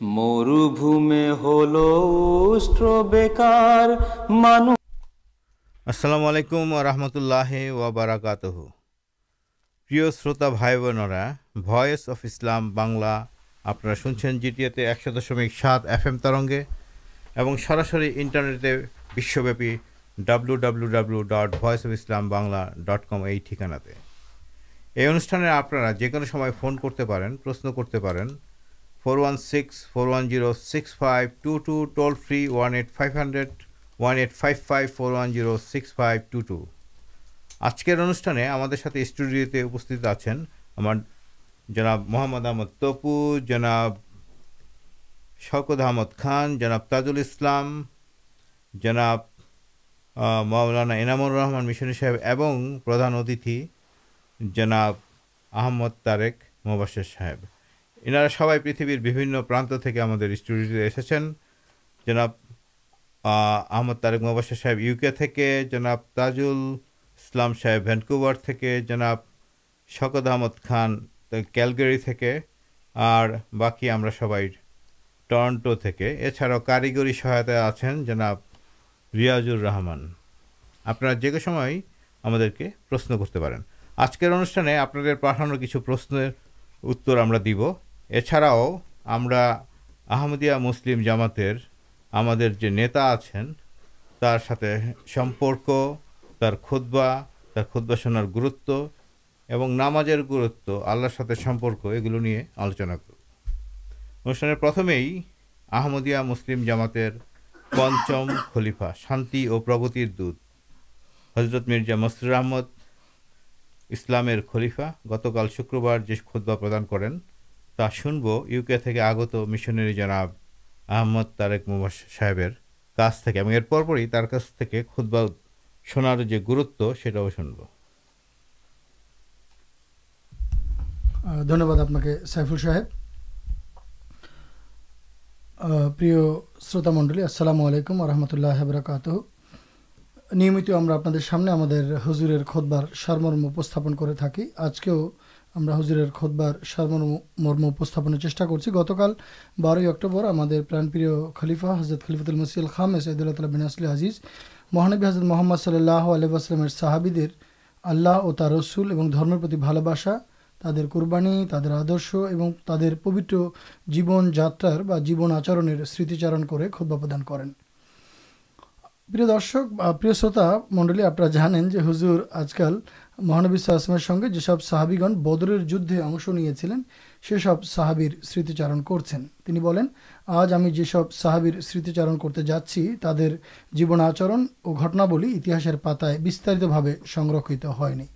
মরুভূমে হলো বেকার মানুষ। আসসালামু আলাইকুম রহমতুল্লাহ ওয়াবারাকাতহ প্রিয় শ্রোতা ভাই বোনেরা ভয়েস অফ ইসলাম বাংলা, আপনারা শুনছেন জিটিএতে একশো দশমিক সাত এফ এম তরঙ্গে এবং সরাসরি ইন্টারনেটে বিশ্বব্যাপী W W W dot voice of Islam Bangla dot com এই ঠিকানাতে। এই অনুষ্ঠানে আপনারা যে কোনো সময় ফোন করতে পারেন, প্রশ্ন করতে পারেন four one six four one zero six five two two toll free one eight five hundred one eight five five four one zero six five two two আজকের অনুষ্ঠানে আমাদের সাথে স্টুডিওতে উপস্থিত আছেন আমার জনাব মোহাম্মদ আহমদ তপু, জনাব শওকত আহমদ খান, জনাব তাজুল ইসলাম, জনাব মাওলানা এনামুর রহমান মিশনী সাহেব এবং প্রধান অতিথি জনাব আহমদ তারেক মোবাশের সাহেব। এনারা সবাই পৃথিবীর বিভিন্ন প্রান্ত থেকে আমাদের স্টুডিওতে এসেছেন। জনাব আহমদ তারেক মোবাশের সাহেব ইউকে থেকে, জনাব তাজুল ইসলাম সাহেব ভ্যানকুভার থেকে, জনাব শকত আহমদ খান ক্যালগেরি থেকে, আর বাকি আমরা সবাই টরন্টো থেকে। এছাড়াও কারিগরি সহায়তায় আছেন জনাব রিয়াজুর রহমান। আপনারা যে সময় আমাদেরকে প্রশ্ন করতে পারেন। আজকের অনুষ্ঠানে আপনাদের পাঠানো কিছু প্রশ্নের উত্তর আমরা দিব। এছাড়াও আমরা আহমদিয়া মুসলিম জামাতের আমাদের যে নেতা আছেন, তার সাথে সম্পর্ক, তার খুতবা তার খুতবা শোনার গুরুত্ব এবং নামাজের গুরুত্ব, আল্লাহর সাথে সম্পর্ক, এগুলো নিয়ে আলোচনা করব। অনুষ্ঠানের প্রথমেই আহমদিয়া মুসলিম জামাতের পঞ্চম খলিফা, শান্তি ও প্রগতির দূত হজরত মির্জা মসরুর আহমদ, ইসলামের খলিফা। গতকাল শুক্রবার যে খুতবা প্রদান করেন তা শুনব। ইউকে থেকে আগত মিশনারি জনাব আহমদ তারেক মুবাস সাহেবের কাছ থেকে এবং এর পরপরই তার কাছ থেকে খুতবা শোনার যে গুরুত্ব, সেটাও শুনব। ধন্যবাদ আপনাকে, সাইফুল সাহেব। প্রিয় শ্রোতা মণ্ডলী, আসসালামু আলাইকুম রহমতুল্লাহ বরকাত নিয়মিত আমরা আপনাদের সামনে আমাদের হুজুরের খোদবার সারমর্ম উপস্থাপন করে থাকি। আজকেও আমরা হুজুরের খোদবার সারমর্ম মর্ম উপস্থাপনের চেষ্টা করছি। গতকাল বারোই অক্টোবর আমাদের প্রাণপ্রিয় খলিফা হজরত খলিফাতুল মসিল খাম সৈদুল্লাহ বিন আসলি আজিজ, মহানবী হজরত মোহাম্মদ সাল্লাহ আলহামের সাহাবিদের আল্লাহ ও তার রসুল এবং ধর্মের প্রতি ভালোবাসা, তাদের কোরবানি, তাদের আদর্শ এবং তাদের পবিত্র জীবন যাত্রার বা জীবন আচরণের স্মৃতিচারণ করে খুদ্া প্রদান করেন। প্রিয় দর্শক প্রিয় শ্রোতা, মণ্ডলী, আপনারা জানেন যে হুজুর আজকাল মহানবী সাহসমের সঙ্গে যেসব সাহাবিগণ বদরের যুদ্ধে অংশ নিয়েছিলেন, সেসব সাহাবির স্মৃতিচারণ করছেন। তিনি বলেন, আজ আমি যেসব সাহাবির স্মৃতিচারণ করতে যাচ্ছি, তাদের জীবন আচরণ ও ঘটনাবলী ইতিহাসের পাতায় বিস্তারিতভাবে সংরক্ষিত হয়নি।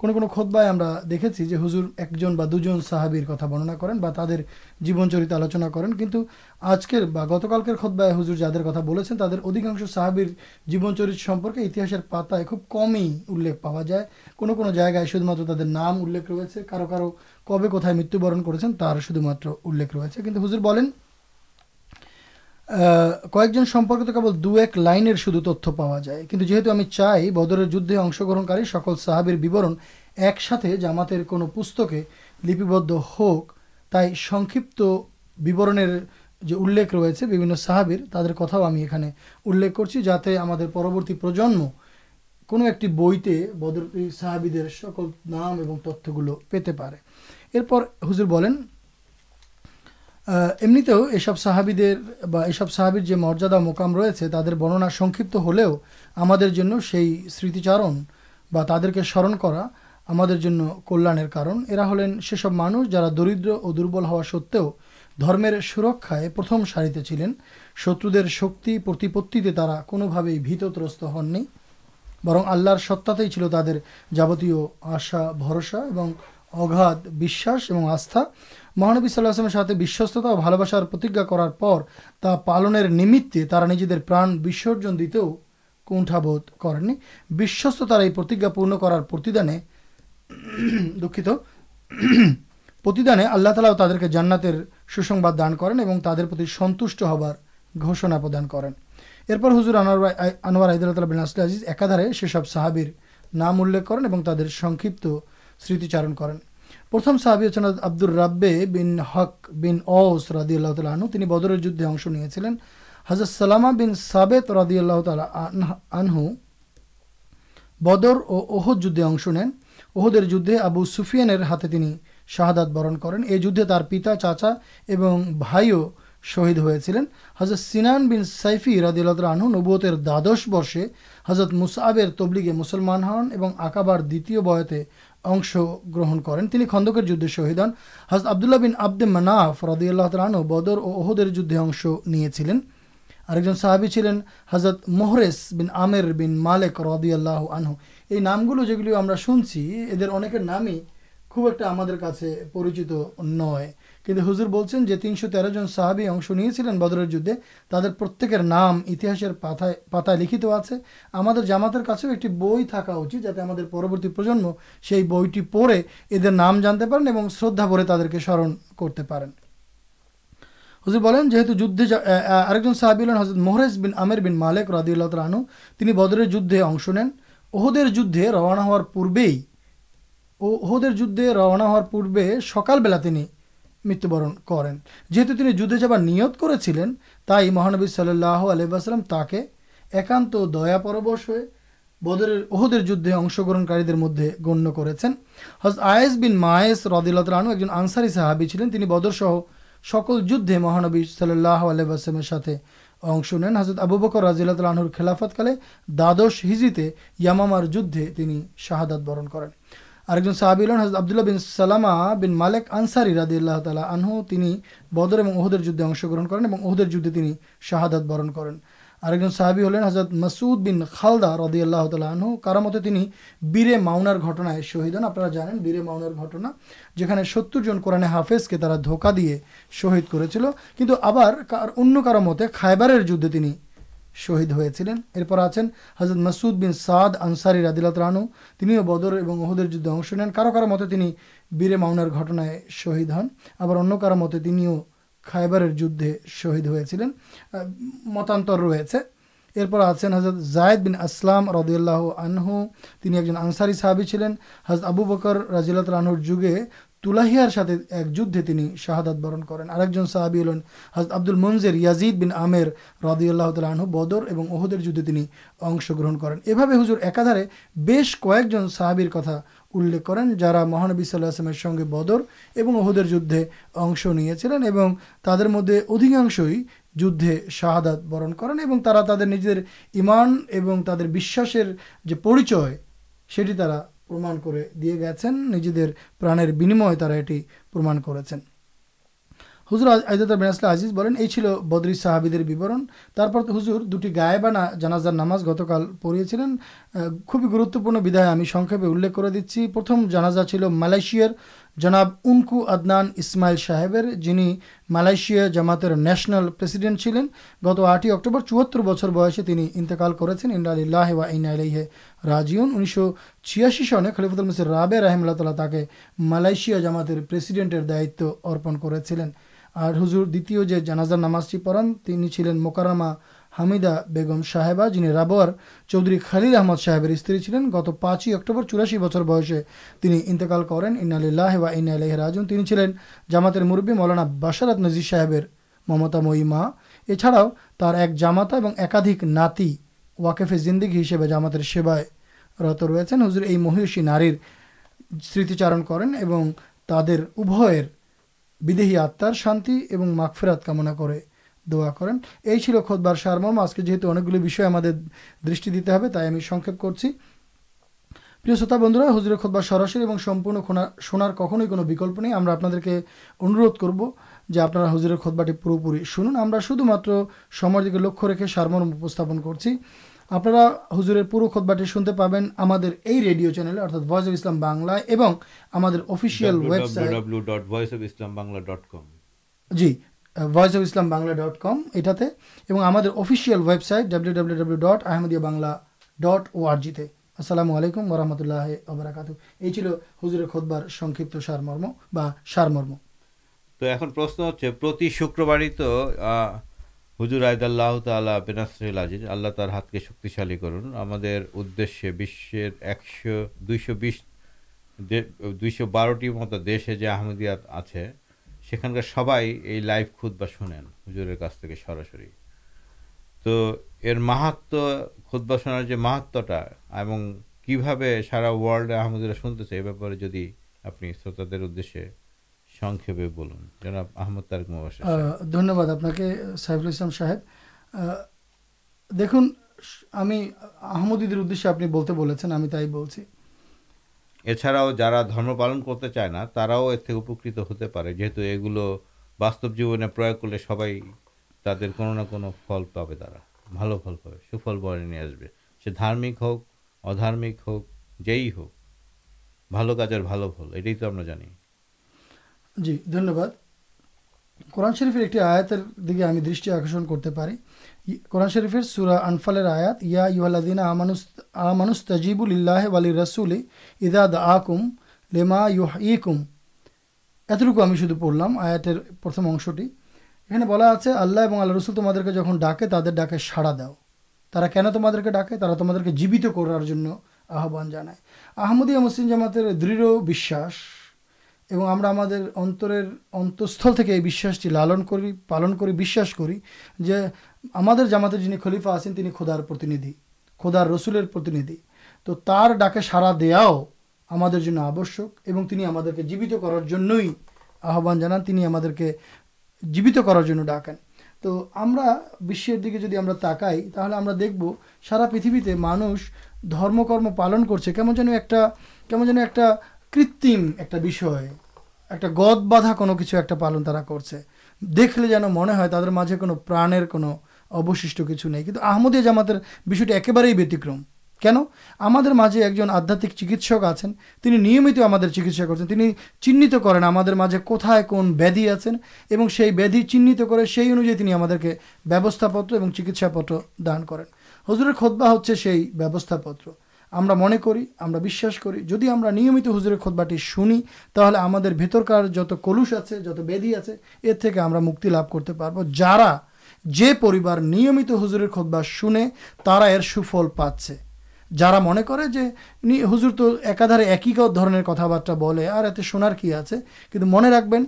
কোনো কোনো খোদ্বায় আমরা দেখেছি যে হুজুর একজন বা দুজন সাহাবির কথা বর্ণনা করেন বা তাদের জীবনচরিত আলোচনা করেন। কিন্তু আজকের বা গতকালকের খোদ্বায় হুজুর যাদের কথা বলেছেন, তাদের অধিকাংশ সাহাবির জীবনচরিত সম্পর্কে ইতিহাসের পাতায় খুব কমই উল্লেখ পাওয়া যায়। কোনো কোনো জায়গায় শুধুমাত্র তাদের নাম উল্লেখ রয়েছে। কারও কারও কবে কোথায় মৃত্যুবরণ করেছেন, তার শুধুমাত্র উল্লেখ রয়েছে। কিন্তু হুজুর বলেন কয়েকজন সম্পর্কে তো কেবল দু এক লাইনের শুধু তথ্য পাওয়া যায়। কিন্তু যেহেতু আমি চাই বদরের যুদ্ধে অংশগ্রহণকারী সকল সাহাবির বিবরণ একসাথে জামাতের কোনো পুস্তকে লিপিবদ্ধ হোক, তাই সংক্ষিপ্ত বিবরণের যে উল্লেখ রয়েছে বিভিন্ন সাহাবির, তাদের কথাও আমি এখানে উল্লেখ করছি যাতে আমাদের পরবর্তী প্রজন্ম কোনো একটি বইতে বদর সাহাবিদের সকল নাম এবং তথ্যগুলো পেতে পারে। এরপর হুজুর বলেন এমনিতেও এসব সাহাবিদের বা এসব সাহাবির যে মর্যাদা মোকাম রয়েছে, তাদের বর্ণনা সংক্ষিপ্ত হলেও আমাদের জন্য সেই স্মৃতিচারণ বা তাদেরকে স্মরণ করা আমাদের জন্য কল্যাণের কারণ। এরা হলেন সেসব মানুষ যারা দরিদ্র ও দুর্বল হওয়া সত্ত্বেও ধর্মের সুরক্ষায় প্রথম সারিতে ছিলেন। শত্রুদের শক্তি প্রতিপত্তিতে তারা কোনোভাবেই ভীতত্রস্ত হননি। বরং আল্লাহর সত্তাতেই ছিল তাদের যাবতীয় আশা, ভরসা এবং অগাধ বিশ্বাস এবং আস্থা। মহানবী সাল্লাহ আসলামের সাথে বিশ্বস্ততা ও ভালোবাসার প্রতিজ্ঞা করার পর তা পালনের নিমিত্তে তারা নিজেদের প্রাণ বিসর্জন দিতেও কুণ্ঠাবোধ করেনি বিশ্বস্ততার এই প্রতিজ্ঞা পূর্ণ করার প্রতিদানে দুঃখিত। প্রতিদানে আল্লাহ তালাও তাদেরকে জান্নাতের সুসংবাদ দান করেন এবং তাদের প্রতি সন্তুষ্ট হবার ঘোষণা প্রদান করেন। এরপর হুজুর আনোয়ার আনোয়ার আইদুল্লাহ বিন আসলে আজিজ একাধারে সেসব সাহাবির নাম উল্লেখ করেন এবং তাদের সংক্ষিপ্ত স্মৃতিচারণ করেন। প্রথম সাহাবি হচ্ছেন আব্দুর রাব্বে বিন হক বিন ওস রাদি আল্লাহ তালা আনহু। তিনি বদরের যুদ্ধে অংশ নিয়েছিলেন। হজরত সালামা বিন সাবেত রাদি আল্লাহ তালা আনহু বদর ও ওহদ যুদ্ধে অংশ নেন। ওহদের যুদ্ধে আবু সুফিয়ানের হাতে তিনি শাহাদাত বরণ করেন। এই যুদ্ধে তার পিতা, চাচা এবং ভাইও শহীদ হয়েছিলেন। হজরত সিনান বিন সাইফি রাদিল্লাহ আনহু নবুয়তের দ্বাদশ বর্ষে হজরত মুসাবের তবলিগে মুসলমান হন এবং আকাবার দ্বিতীয় বয়তে অংশ গ্রহণ করেন। তিনি খন্দকের যুদ্ধে শহীদ হন। হজরত আবদুল্লাহ বিন আব্দে মানাফ রাদিয়াল্লাহ ও বদর ও ওহদের যুদ্ধে অংশ নিয়েছিলেন। আরেকজন সাহাবি ছিলেন হজরত মোহরেস বিন আমের বিন মালেক রদিয়াল্লাহ আনহু। এই নামগুলো যেগুলি আমরা শুনছি, এদের অনেকের নামই খুব একটা আমাদের কাছে পরিচিত নয়। কিন্তু হুজুর বলছেন যে তিনশো তেরো জন সাহাবি অংশ নিয়েছিলেন বদরের যুদ্ধে, তাদের প্রত্যেকের নাম ইতিহাসের পাতায় পাতায় লিখিত আছে। আমাদের জামাতের কাছেও একটি বই থাকা উচিত যাতে আমাদের পরবর্তী প্রজন্ম সেই বইটি পড়ে এদের নাম জানতে পারেন এবং শ্রদ্ধা ভরে তাদেরকে স্মরণ করতে পারেন। হুজুর বলেন, যেহেতু যুদ্ধে আরেকজন সাহাবি হলেন হজরত মোহরেজ বিন আমের বিন মালেক রাদিউল্লাহ তালু তিনি বদরের যুদ্ধে অংশ নেন। ওহদের যুদ্ধে রওনা হওয়ার পূর্বেই ও ওহদের যুদ্ধে রওনা হওয়ার পূর্বে সকালবেলা তিনি মৃত্যুবরণ করেন। যেহেতু তিনি যুদ্ধে যাবার নিয়ত করেছিলেন, তাই মহানবী সাল্লাহ আলহাম তাকে একান্ত দয়া পরবশ হয়ে বদরের ওহদের যুদ্ধে অংশগ্রহণকারীদের মধ্যে গণ্য করেছেন। হজ আয়েস বিন মায়েস রদিল্লাহ রানু একজন আনসারি সাহাবি ছিলেন। তিনি বদর সহ সকল যুদ্ধে মহানবী সাল্লাহ আলহামের সাথে অংশ নেন। হজরত আবু বকর রাজিল্লাহ আনহুর খেলাফতকালে দ্বাদশ হিজরিতে ইয়ামামার যুদ্ধে তিনি শাহাদাত বরণ করেন। আরেকজন সাহাবি হলেন হজরত আবদুল্লাহ বিন সালামা বিন মালেক আনসারি রাদি আল্লাহ তালা আনহু। তিনি বদর এবং ওহদের যুদ্ধে অংশগ্রহণ করেন এবং ওহুদের যুদ্ধে তিনি শাহাদাত বরণ করেন। আরেকজন সাহাবি হলেন হজরত মাসুদ বিন খালদা রদি আল্লাহ তালা আনহু। কারামতে তিনি বীরে মাউনার ঘটনায় শহীদ হন। আপনারা জানেন বীরে মাউনার ঘটনা, যেখানে সত্তর জন কোরআনে হাফেজকে তারা ধোকা দিয়ে শহীদ করেছিল। কিন্তু আবার অন্য কারও মতে খায়বারের যুদ্ধে তিনি শহীদ হয়েছিলেন। এরপর আছেন হজরত মাসুদ বিন সাদ আনসারি রাদিল্লাহ রানু তিনিও বদর এবং ওহুদের যুদ্ধে অংশ নেন। কারও কারও মতে তিনি বীরে মাউনার ঘটনায় শহীদ হন। আবার অন্য কারও মতে তিনিও খায়বারের যুদ্ধে শহীদ হয়েছিলেন। মতান্তর রয়েছে। এরপর আছেন হজরত জায়দ বিন আসলাম রদিয়াল্লাহ আনহু। তিনি একজন আনসারি সাহাবি ছিলেন। হজরত আবু বকর রাজিল্লাহ আনহুর যুগে তুলাহিয়ার সাথে এক যুদ্ধে তিনি শাহাদাত বরণ করেন। আরেকজন সাহাবি হলেন হজরত আব্দুল মনজের ইয়াজিদ বিন আমের রদিউল্লাহ তাল আনহু। বদর এবং ওহুদের যুদ্ধে তিনি অংশগ্রহণ করেন। এভাবে হুজুর একাধারে বেশ কয়েকজন সাহাবির কথা উল্লেখ করেন, যারা মহানবী সাল্লাহ আসলামের সঙ্গে বদর এবং ওহুদের যুদ্ধে অংশ নিয়েছিলেন এবং তাদের মধ্যে অধিকাংশই যুদ্ধে শাহাদাত বরণ করেন এবং তারা তাদের নিজেদের ইমান এবং তাদের বিশ্বাসের যে পরিচয়, সেটি তারা প্রমাণ করে দিয়ে গেছেন। নিজেদের প্রাণের বিনিময়ে তারা এটি প্রমাণ করেছেন। হুজুর আইদাত বেনাসলা আজিজ বলেন, এই ছিল বদরি সাহাবিদের বিবরণ। তারপর হুজুর দুটি গায়েবানা জানাজার নামাজ গতকাল পড়িয়েছিলেন। খুবই গুরুত্বপূর্ণ বিধায় আমি সংক্ষেপে উল্লেখ করে দিচ্ছি। প্রথম জানাজা ছিল মালয়েশিয়ার জনাব উনকু আদনান ইসমাইল সাহেবের, যিনি মালয়েশিয়া জামাতের ন্যাশনাল প্রেসিডেন্ট ছিলেন, গত আটই অক্টোবর চুয়াত্তর বছর বয়সে তিনি ইন্তেকাল করেছেন। ইন্দালিল্লাহ ওয়া ইলাইহি রাজিউন। উনিশশো ছিয়াশি সনে খলিফুল মিসির রাবে রাহিমুল্লাহ তালা তাকে মালয়েশিয়া জামাতের প্রেসিডেন্টের দায়িত্ব অর্পণ করেছিলেন। আর হুজুর দ্বিতীয় যে জানাজার নামাজটি পড়ান, তিনি ছিলেন মোকাররমা হামিদা বেগম সাহেবা, যিনি রাবোয়ার চৌধুরী খালিল আহমদ সাহেবের স্ত্রী ছিলেন, গত পাঁচই অক্টোবর চুরাশি বছর বয়সে তিনি ইন্তেকাল করেন। ইন্নালিল্লাহ বা ইন্না ইলাইহি রাজিউন। তিনি ছিলেন জামাতের মুরব্বী মৌলানা বাশারাত নজির সাহেবের মমতাময়ী মা। এছাড়াও তার এক জামাতা এবং একাধিক নাতি ওয়াকেফে জিন্দিগি হিসেবে জামাতের সেবায় রত রয়েছেন। হুজুর, এই মহিষী নারীর স্মৃতিচারণ করেন এবং তাদের উভয়ের বিদেহী আত্মার শান্তি এবং মাগফিরাত কামনা করে দোয়া করেন। এই ছিল খোদবার সারমর্ম। আজকে যেহেতু অনেকগুলো বিষয় আমাদের দৃষ্টি দিতে হবে তাই আমি সংক্ষেপ করছি। প্রিয় শ্রোতা বন্ধুরা হুজুরের খোদবার সরাসরি এবং সম্পূর্ণ শোনার কখনোই কোনো বিকল্প নেই। আমরা আপনাদেরকে অনুরোধ করব যে আপনারা হুজুরের খোদবাটি পুরোপুরি শুনুন। আমরা শুধুমাত্র সময়ের দিকে লক্ষ্য রেখে সারমর্ম উপস্থাপন করছি। আপনারা হুজুরের পুরো খোদবাটি শুনতে পাবেন আমাদের এই রেডিও চ্যানেলে অর্থাৎ ভয়েস অফ ইসলাম বাংলায় এবং আমাদের official website G voice of Islam Bangla dot com এটাতে, এবং আমাদের official website W W W dot Ahmadiyya Bangla dot O আরজিতে আসসালামু আলাইকুম ওরহমতুল্লাহ ওবরাকাত এই ছিল হুজুরের খোদবার সংক্ষিপ্ত সারমর্ম বা সারমর্ম। তো এখন প্রশ্ন হচ্ছে, প্রতি শুক্রবারই তো হুজুর আয়দাল্লাহ তালা বেনাসরিল আজিজ, আল্লাহ তার হাতকে শক্তিশালী করুন। আমাদের উদ্দেশ্যে বিশ্বের একশো, দুইশো বিশ দুইশো বারোটির মতো দেশে যে আহমদিয়াত আছে সেখানকার সবাই এই লাইভ খুদ বা শোনেন, হুজুরের কাছ থেকে সরাসরি। তো এর মাহাত্ম, খুদ্া শোনার যে মাহাত্মটা এবং কীভাবে সারা ওয়ার্ল্ডে আহমদুল্লাহ শুনতেছে, এ ব্যাপারে যদি আপনি শ্রোতাদের উদ্দেশ্যে সংক্ষেপে বলুন। জনাব আহমদ তারেক মুবাশির ধন্যবাদ আপনাকে, সাইফুল ইসলাম সাহেব। দেখুন, আমি আহমদীদের উদ্দেশ্যে আপনি বলতে বলেছেন, আমি তাই বলছি। এছাড়াও যারা ধর্ম পালন করতে চায় না, তারাও এর থেকে উপকৃত হতে পারে। যেহেতু এগুলো বাস্তব জীবনে প্রয়োগ করলে সবাই তাদের কোনো না কোনো ফল পাবে তারা। ভালো ফল পাবে, সুফল বয়ে নিয়ে আসবে। সে ধার্মিক হোক, অধার্মিক হোক, যেই হোক, ভালো কাজের ভালো ফল, এটাই তো আমরা জানি। জি, ধন্যবাদ। কোরআন শরীফের একটি আয়াতের দিকে আমি দৃষ্টি আকর্ষণ করতে পারি। কোরআন শরীফের সুরা আনফালের আয়াত, ইয়া ইউহাল্লাদিনা আমানুস আমানুস ইল্লাহ ওয়ালি রাসুলি ইদা দা আকুম লেমা ইউহ ইকুম এতটুকু আমি শুধু পড়লাম, আয়াতের প্রথম অংশটি। এখানে বলা আছে, আল্লাহ এবং আল্লাহ রসুল তোমাদেরকে যখন ডাকে, তাদের ডাকে সাড়া দাও। তারা কেন তোমাদেরকে ডাকে? তারা তোমাদেরকে জীবিত করার জন্য আহ্বান জানায়। আহমদিয়া মুসলিম জামাতের দৃঢ় বিশ্বাস এবং আমরা আমাদের অন্তরের অন্তঃস্থল থেকে এই বিশ্বাসটি লালন করি, পালন করি, বিশ্বাস করি যে আমাদের জামাতের যিনি খলিফা আছেন, তিনি খোদার প্রতিনিধি, খোদার রসুলের প্রতিনিধি। তো তার ডাকে সাড়া দেয়াও আমাদের জন্য আবশ্যক এবং তিনি আমাদেরকে জীবিত করার জন্যই আহ্বান জানান, তিনি আমাদেরকে জীবিত করার জন্য ডাকেন। তো আমরা বিশ্বের দিকে যদি আমরা তাকাই, তাহলে আমরা দেখব সারা পৃথিবীতে মানুষ ধর্মকর্ম পালন করছে, কেমন যেন একটা, কেমন যেন একটা কৃত্রিম একটা বিষয়, একটা গদ বাঁধা কোনো কিছু একটা পালন তারা করছে। দেখলে যেন মনে হয় তাদের মাঝে কোনো প্রাণের কোনো অবশিষ্ট কিছু নেই। কিন্তু আহমদিয়া জামাতের বিষয়টি একেবারেই ব্যতিক্রম। কেন? আমাদের মাঝে একজন আধ্যাত্মিক চিকিৎসক আছেন, তিনি নিয়মিত আমাদের চিকিৎসা করছেন, তিনি চিহ্নিত করেন আমাদের মাঝে কোথায় কোন ব্যাধি আছেন এবং সেই ব্যাধি চিহ্নিত করে সেই অনুযায়ী তিনি আমাদেরকে ব্যবস্থাপত্র এবং চিকিৎসাপত্র দান করেন। হজুরের খোদবা হচ্ছে সেই ব্যবস্থাপত্র। আমরা মনে করি, আমরা বিশ্বাস করি, যদি আমরা নিয়মিত হুজুরের খোদবাটি শুনি, তাহলে আমাদের ভেতরকার যত কলুষ আছে, যত ব্যাধি আছে, এর থেকে আমরা মুক্তি লাভ করতে পারব। যারা যে পরিবার নিয়মিত হুজুরের খোদবা শুনে তারা এর সুফল পাচ্ছে। যারা মনে করে যে হুজুর তো একাধারে একই ধরনের কথাবার্তা বলে, আর এতে শোনার কি আছে? কিন্তু মনে রাখবেন,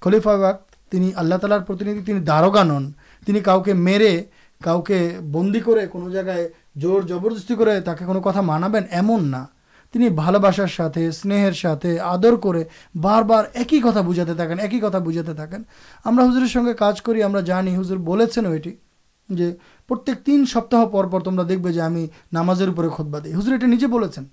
খলিফা বাগ তিনি আল্লাহ তালার প্রতিনিধি, তিনি দারোগা নন। তিনি কাউকে মেরে, কাউকে বন্দি করে কোনো জায়গায় জোর জবরদস্তি করে তাকে কোনো কথা মানাবেন এমন না। তিনি ভালোবাসার সাথে, স্নেহের সাথে আদর করে বারবার একই কথা বুঝাতে থাকেন, একই কথা বুঝাতে থাকেন। আমরা হুজুরের সঙ্গে কাজ করি, আমরা জানি, হুজুর বলেছেন ওইটি, যে প্রত্যেক তিন সপ্তাহ পর পর তোমরা দেখবে যে আমি নামাজের উপরে খোদবা দিই। হুজুর এটা নিজে বলেছেন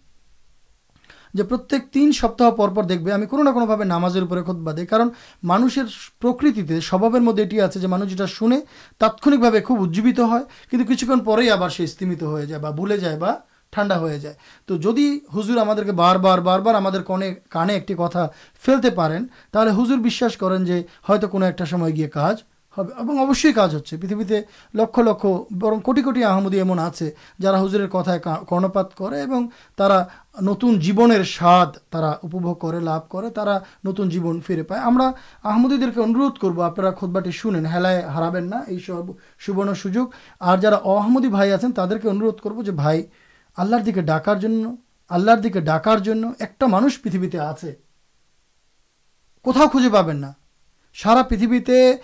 যে প্রত্যেক তিন সপ্তাহ পর পর দেখবে আমি কোনো না কোনোভাবে নামাজের উপরে খোদবা দিই। কারণ মানুষের প্রকৃতিতে স্বভাবের মধ্যে এটি আছে যে মানুষ যেটা শুনে তাৎক্ষণিকভাবে খুব উজ্জীবিত হয়, কিন্তু কিছুক্ষণ পরেই আবার সে স্থিমিত হয়ে যায় বা ভুলে যায় বা ঠান্ডা হয়ে যায়। তো যদি হুজুর আমাদেরকে বারবার বারবার আমাদের কনে, কানে একটি কথা ফেলতে পারেন, তাহলে হুজুর বিশ্বাস করেন যে হয়তো কোনো একটা সময় গিয়ে কাজ হবে। এবং অবশ্যই কাজ হচ্ছে। পৃথিবীতে লক্ষ লক্ষ, বরং কোটি কোটি আহমদি এমন আছে যারা হুজুরের কথায় কর্ণপাত করে এবং তারা নতুন জীবনের স্বাদ তারা উপভোগ করে, লাভ করে, তারা নতুন জীবন ফিরে পায়। আমরা আহমদীদেরকে অনুরোধ করব, আপনারা খোদবাটি শুনেন, হেলায় হারাবেন না এই সব সুবর্ণ সুযোগ। আর যারা অহমদি ভাই আছেন, তাদেরকে অনুরোধ করব যে ভাই আল্লাহর দিকে ডাকার জন্য, আল্লাহর দিকে ডাকার জন্য একটা মানুষ পৃথিবীতে আছে। কোথাও খুঁজে পাবেন না। সারা পৃথিবীতে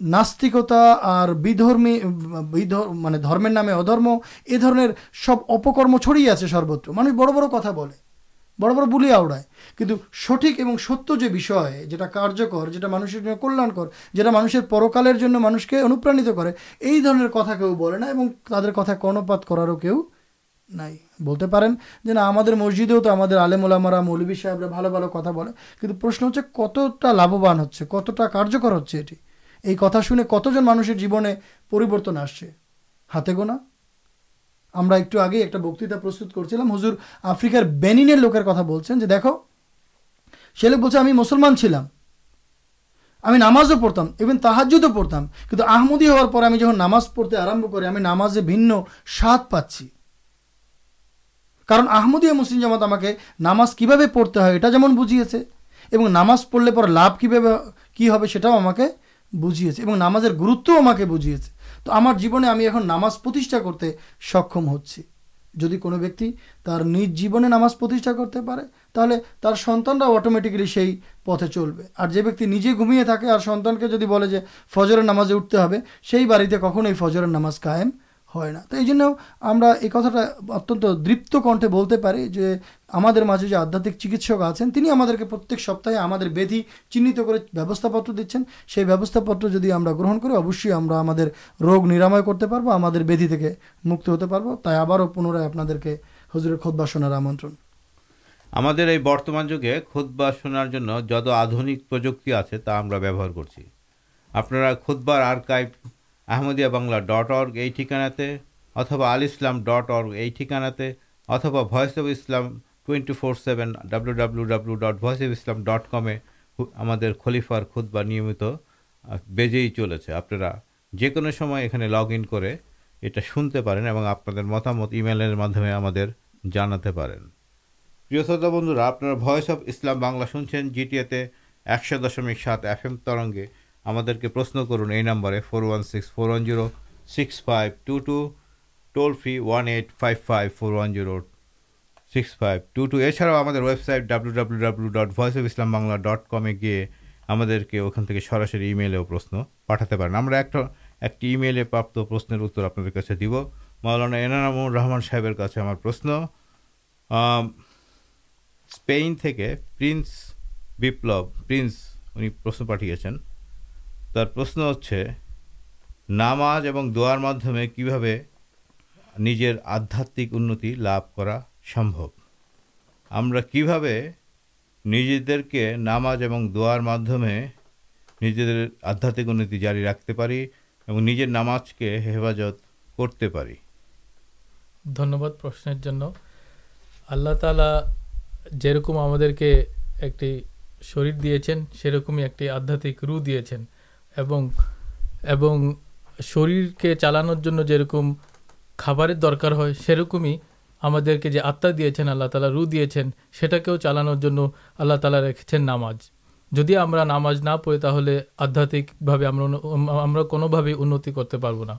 নাস্তিকতা আর বিধর্মী, বিধ- মানে ধর্মের নামে অধর্ম, এ ধরনের সব অপকর্ম ছড়িয়ে আছে সর্বত্র। মানুষ বড় বড় কথা বলে, বড় বড় বুলি আওড়ায়। কিন্তু সঠিক এবং সত্য যে বিষয়, যেটা কার্যকর, যেটা মানুষের জন্য কল্যাণকর, যেটা মানুষের পরকালের জন্য মানুষকে অনুপ্রাণিত করে, এই ধরনের কথা কেউ বলে না এবং তাদের কথা কর্ণপাত করারও কেউ নাই। বলতে পারেন যে না, আমাদের মসজিদেও তো আমাদের আলেমোলামারা মৌলবী সাহেবরা ভালো ভালো কথা বলে। কিন্তু প্রশ্ন হচ্ছে কতটা লাভবান হচ্ছে, কতটা কার্যকর হচ্ছে এটি? এই কথা শুনে কতজন মানুষের জীবনে পরিবর্তন আসছে? হাতে গোনা। আমরা একটু আগে একটা বক্তৃতা প্রস্তুত করছিলাম। হুজুর আফ্রিকার বেনিনের লোকের কথা বলছেন যে, দেখো, সে লোক বলছে, আমি মুসলমান ছিলাম। আমি নামাজও পড়তাম ইভেন তাহাজ্জুদও পড়তাম। কিন্তু আহমদি হওয়ার পর আমি যখন নামাজ পড়তে আরম্ভ করি, আমি নামাজে ভিন্ন স্বাদ পাচ্ছি। কারণ আহমদিয়া মুসলিম জামাত আমাকে নামাজ কীভাবে পড়তে হয় এটা যেমন বুঝিয়েছে, এবং নামাজ পড়লে পর লাভ কীভাবে কী হবে সেটাও আমাকে বুঝিয়েছে, এবং নামাজের গুরুত্বও আমাকে বুঝিয়েছে। তো আমার জীবনে আমি এখন নামাজ প্রতিষ্ঠা করতে সক্ষম হচ্ছি। যদি কোনো ব্যক্তি তার নিজ জীবনে নামাজ প্রতিষ্ঠা করতে পারে, তাহলে তার সন্তানরাও অটোমেটিক্যালি সেই পথে চলবে। আর যে ব্যক্তি নিজে ঘুমিয়ে থাকে, আর সন্তানকে যদি বলে যে ফজরের নামাজে উঠতে হবে, সেই বাড়িতে কখনোই ফজরের নামাজ কায়েম হয় না। তো এই জন্য আমরা এই কথাটা অত্যন্ত দৃপ্ত কণ্ঠে বলতে পারি যে, আমাদের মাঝে যে আধ্যাত্মিক চিকিৎসক আছেন, তিনি আমাদেরকে প্রত্যেক সপ্তাহে আমাদের ব্যাধি চিহ্নিত করে ব্যবস্থাপত্র দিচ্ছেন। সেই ব্যবস্থাপত্র যদি আমরা গ্রহণ করি, অবশ্যই আমরা আমাদের রোগ নিরাময় করতে পারব, আমাদের ব্যাধি থেকে মুক্ত হতে পারব। তাই আবারও পুনরায় আপনাদেরকে হুজুরের খোদবা শোনার আমন্ত্রণ। আমাদের এই বর্তমান যুগে খুতবা শোনার জন্য যত আধুনিক প্রযুক্তি আছে তা আমরা ব্যবহার করছি। আপনারা খুতবার archive Ahmadiyya Bangla dot org এই ঠিকানাতে, অথবা আল ইসলাম ডট অর্গ এই ঠিকানাতে, অথবা voice of Islam twenty four seven W dot voice of Islam dot আমাদের খলিফার খুতবা নিয়মিত বেজেই চলেছে। আপনারা যে কোনো সময় এখানে লগ ইন করে এটা শুনতে পারেন এবং আপনাদের মতামত ইমেলের মাধ্যমে আমাদের জানাতে পারেন। প্রিয় শ্রোতা বন্ধুরা, আপনারা ভয়েস অফ ইসলাম বাংলা শুনছেন জিটিএতে একশো দশমিক সাত এফ এম তরঙ্গে। আমাদেরকে প্রশ্ন করুন এই নম্বরে four one six four one zero six five two two toll free one eight five five four one zero six five two two এছাড়াও আমাদের website W W W dot voice of Islam Bangla dot কমে গিয়ে আমাদেরকে ওখান থেকে সরাসরি ইমেলেও প্রশ্ন পাঠাতে পারেন। আমরা একটা, একটি ইমেলে প্রাপ্ত প্রশ্নের উত্তর আপনাদের কাছে দিব। মাওলানা এনারামুর রহমান সাহেবের কাছে আমার প্রশ্ন। স্পেন থেকে প্রিন্স বিপ্লব, প্রিন্স উনি প্রশ্ন পাঠিয়েছেন। তার প্রশ্ন হচ্ছে, নামাজ এবং দোয়ার মাধ্যমে কীভাবে নিজের আধ্যাত্মিক উন্নতি লাভ করা সম্ভব? আমরা কীভাবে নিজেদেরকে নামাজ এবং দোয়ার মাধ্যমে নিজেদের আধ্যাত্মিক উন্নতি জারি রাখতে পারি এবং নিজের নামাজকে হেফাজত করতে পারি? ধন্যবাদ প্রশ্নের জন্য। আল্লাহ তালা যেরকম আমাদেরকে একটি শরীর দিয়েছেন, সেরকমই একটি আধ্যাত্মিক রু দিয়েছেন। এবং এবং শরীরকে চালানোর জন্য যেরকম খাবারের দরকার হয়, সেরকমই আমাদেরকে যে আত্মা দিয়েছেন, আল্লাহ তালা রু দিয়েছেন, সেটাকেও চালানোর জন্য আল্লাহ তালা রেখেছেন নামাজ। যদি আমরা নামাজ না পড়ি, তাহলে আধ্যাত্মিকভাবে আমরা আমরা কোনোভাবেই উন্নতি করতে পারব না।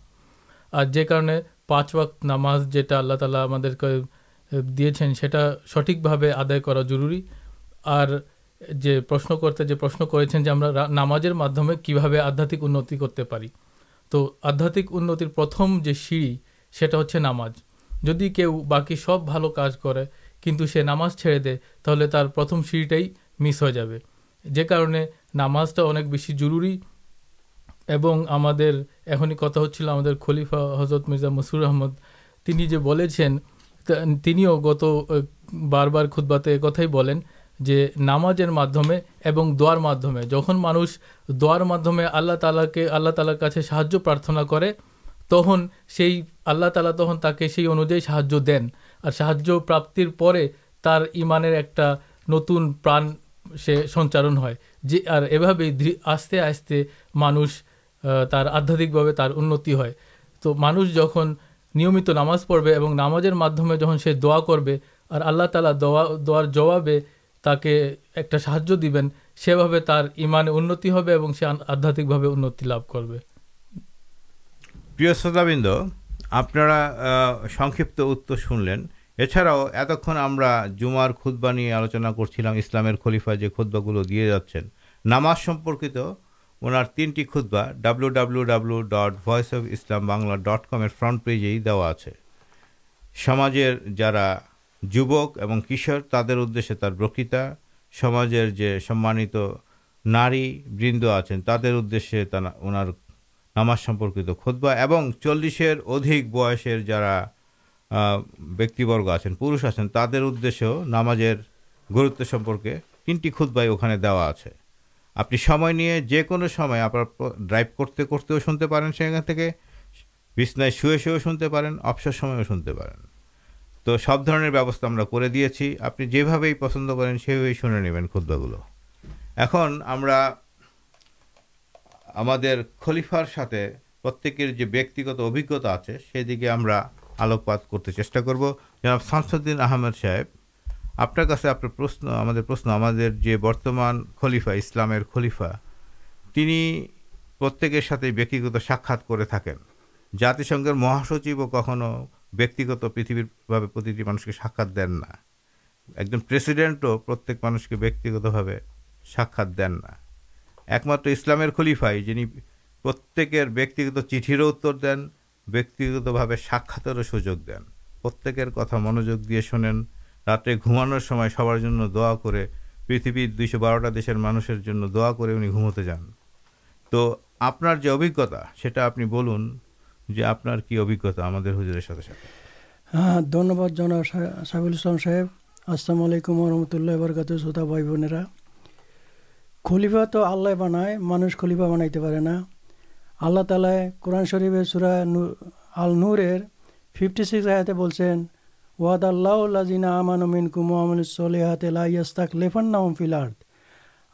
আর যে কারণে পাঁচ ওয়াক্ত নামাজ যেটা আল্লাহ তালা আমাদেরকে দিয়েছেন, সেটা সঠিকভাবে আদায় করা জরুরি। আর যে প্রশ্ন করতে যে প্রশ্ন করেছেন যে আমরা নামাজের মাধ্যমে কীভাবে আধ্যাত্মিক উন্নতি করতে পারি। তো আধ্যাত্মিক উন্নতির প্রথম যে সিঁড়ি, সেটা হচ্ছে নামাজ। যদি কেউ বাকি সব ভালো কাজ করে, কিন্তু সে নামাজ ছেড়ে দেয়, তাহলে তার প্রথম সিঁড়িটাই মিস হয়ে যাবে। যে কারণে নামাজটা অনেক বেশি জরুরি এবং আমাদের, এখনই কথা হচ্ছিল আমাদের খলিফা হজরত মির্জা মসুর আহমদ তিনি যে বলেছেন তিনিও গত বারবার খুতবাতে কথাই বলেন যে নামাজের মাধ্যমে এবং দোয়ার মাধ্যমে। যখন মানুষ দোয়ার মাধ্যমে আল্লাহ তালাকে আল্লাহ তালার কাছে সাহায্য প্রার্থনা করে, তখন সেই আল্লাহ তালা তখন তাকে সেই অনুযায়ী সাহায্য দেন। আর সাহায্য প্রাপ্তির পরে তার ইমানের একটা নতুন প্রাণ সে সঞ্চারণ হয়। যে, আর এভাবেই আস্তে আস্তে মানুষ তার আধ্যাত্মিকভাবে তার উন্নতি হয়। তো মানুষ যখন নিয়মিত নামাজ পড়বে এবং নামাজের মাধ্যমে যখন সে দোয়া করবে, আর আল্লাহ তালা দোয়া, দোয়ার জবাবে তাকে একটা সাহায্য দিবেন, সেভাবে তার ইমানে উন্নতি হবে এবং সে আধ্যাত্মিকভাবে উন্নতি লাভ করবে। প্রিয় শ্রোতাবৃন্দ, আপনারা সংক্ষিপ্ত উত্তর শুনলেন। এছাড়াও এতক্ষণ আমরা জুমার খুতবা নিয়ে আলোচনা করছিলাম, ইসলামের খলিফা যে খুতবাগুলো দিয়ে যাচ্ছেন। নামাজ সম্পর্কিত ওনার তিনটি খুতবা W W W dot voice of Islam Bangla dot কমের ফ্রন্ট পেজেই দেওয়া আছে। সমাজের যারা যুবক এবং কিশোর তাদের উদ্দেশ্যে তার বক্তৃতা, সমাজের যে সম্মানিত নারী বৃন্দ আছেন তাদের উদ্দেশ্যে তার ওনার নামাজ সম্পর্কিত খুতবা এবং চল্লিশের অধিক বয়সের যারা ব্যক্তিবর্গ আছেন, পুরুষ আছেন, তাদের উদ্দেশ্যেও নামাজের গুরুত্ব সম্পর্কে তিনটি খুতবাই ওখানে দেওয়া আছে। আপনি সময় নিয়ে যে কোনো সময় আপনার ড্রাইভ করতে করতেও শুনতে পারেন সেখান থেকে, বিছনায় শুয়ে শুয়েও শুনতে পারেন, অবসর সময়েও শুনতে পারেন। তো সব ধরনের ব্যবস্থা আমরা করে দিয়েছি। আপনি যেভাবেই পছন্দ করেন, সেভাবেই শুনে নেবেন খুতবাগুলো এখন আমরা আমাদের খলিফার সাথে প্রত্যেকের যে ব্যক্তিগত অভিজ্ঞতা আছে, সেদিকে আমরা আলোকপাত করতে চেষ্টা করব। জনাব শামসুদ্দিন আহমেদ সাহেব, আপনার কাছে আপনার প্রশ্ন, আমাদের প্রশ্ন, আমাদের যে বর্তমান খলিফা, ইসলামের খলিফা, তিনি প্রত্যেকের সাথে ব্যক্তিগত সাক্ষাৎ করে থাকেন। জাতিসংঘের মহাসচিবও কখনো ব্যক্তিগত পৃথিবীরভাবে প্রতিটি মানুষকে সাক্ষাৎ দেন না। একজন প্রেসিডেন্টও প্রত্যেক মানুষকে ব্যক্তিগতভাবে সাক্ষাৎ দেন না। একমাত্র ইসলামের খলিফাই যিনি প্রত্যেকের ব্যক্তিগত চিঠিরও উত্তর দেন, ব্যক্তিগতভাবে সাক্ষাতেরও সুযোগ দেন। প্রত্যেকের কথা মনোযোগ দিয়ে শোনেন রাতে ঘুমানোর সময় সবার জন্য দোয়া করে, পৃথিবীর দুইশো বারোটা দেশের মানুষের জন্য দোয়া করে উনি ঘুমোতে যান। তো আপনার যে অভিজ্ঞতা, সেটা আপনি বলুন যে আপনার কি অভিজ্ঞতা আমাদের হুজুরের সাথে সাথে? হ্যাঁ ধন্যবাদ জনাব সাইফুল ইসলাম সাহেব। আসসালামু আলাইকুম রহমতুল্লাহ বরকাত শ্রোতা ভাই বোনেরা খলিফা তো আল্লাহ বানায়, মানুষ খলিফা বানাইতে পারে না। আল্লাহ তালায় কোরআন শরীফের সুরা আল নূরের ফিফটি সিক্স আয়াতে বলছেন ওয়াদ আল্লাহ জিনা আমানুমিন কুমুল সলেহাতে লাইয়াস্তাক লেফান নাম ফিল আর্থ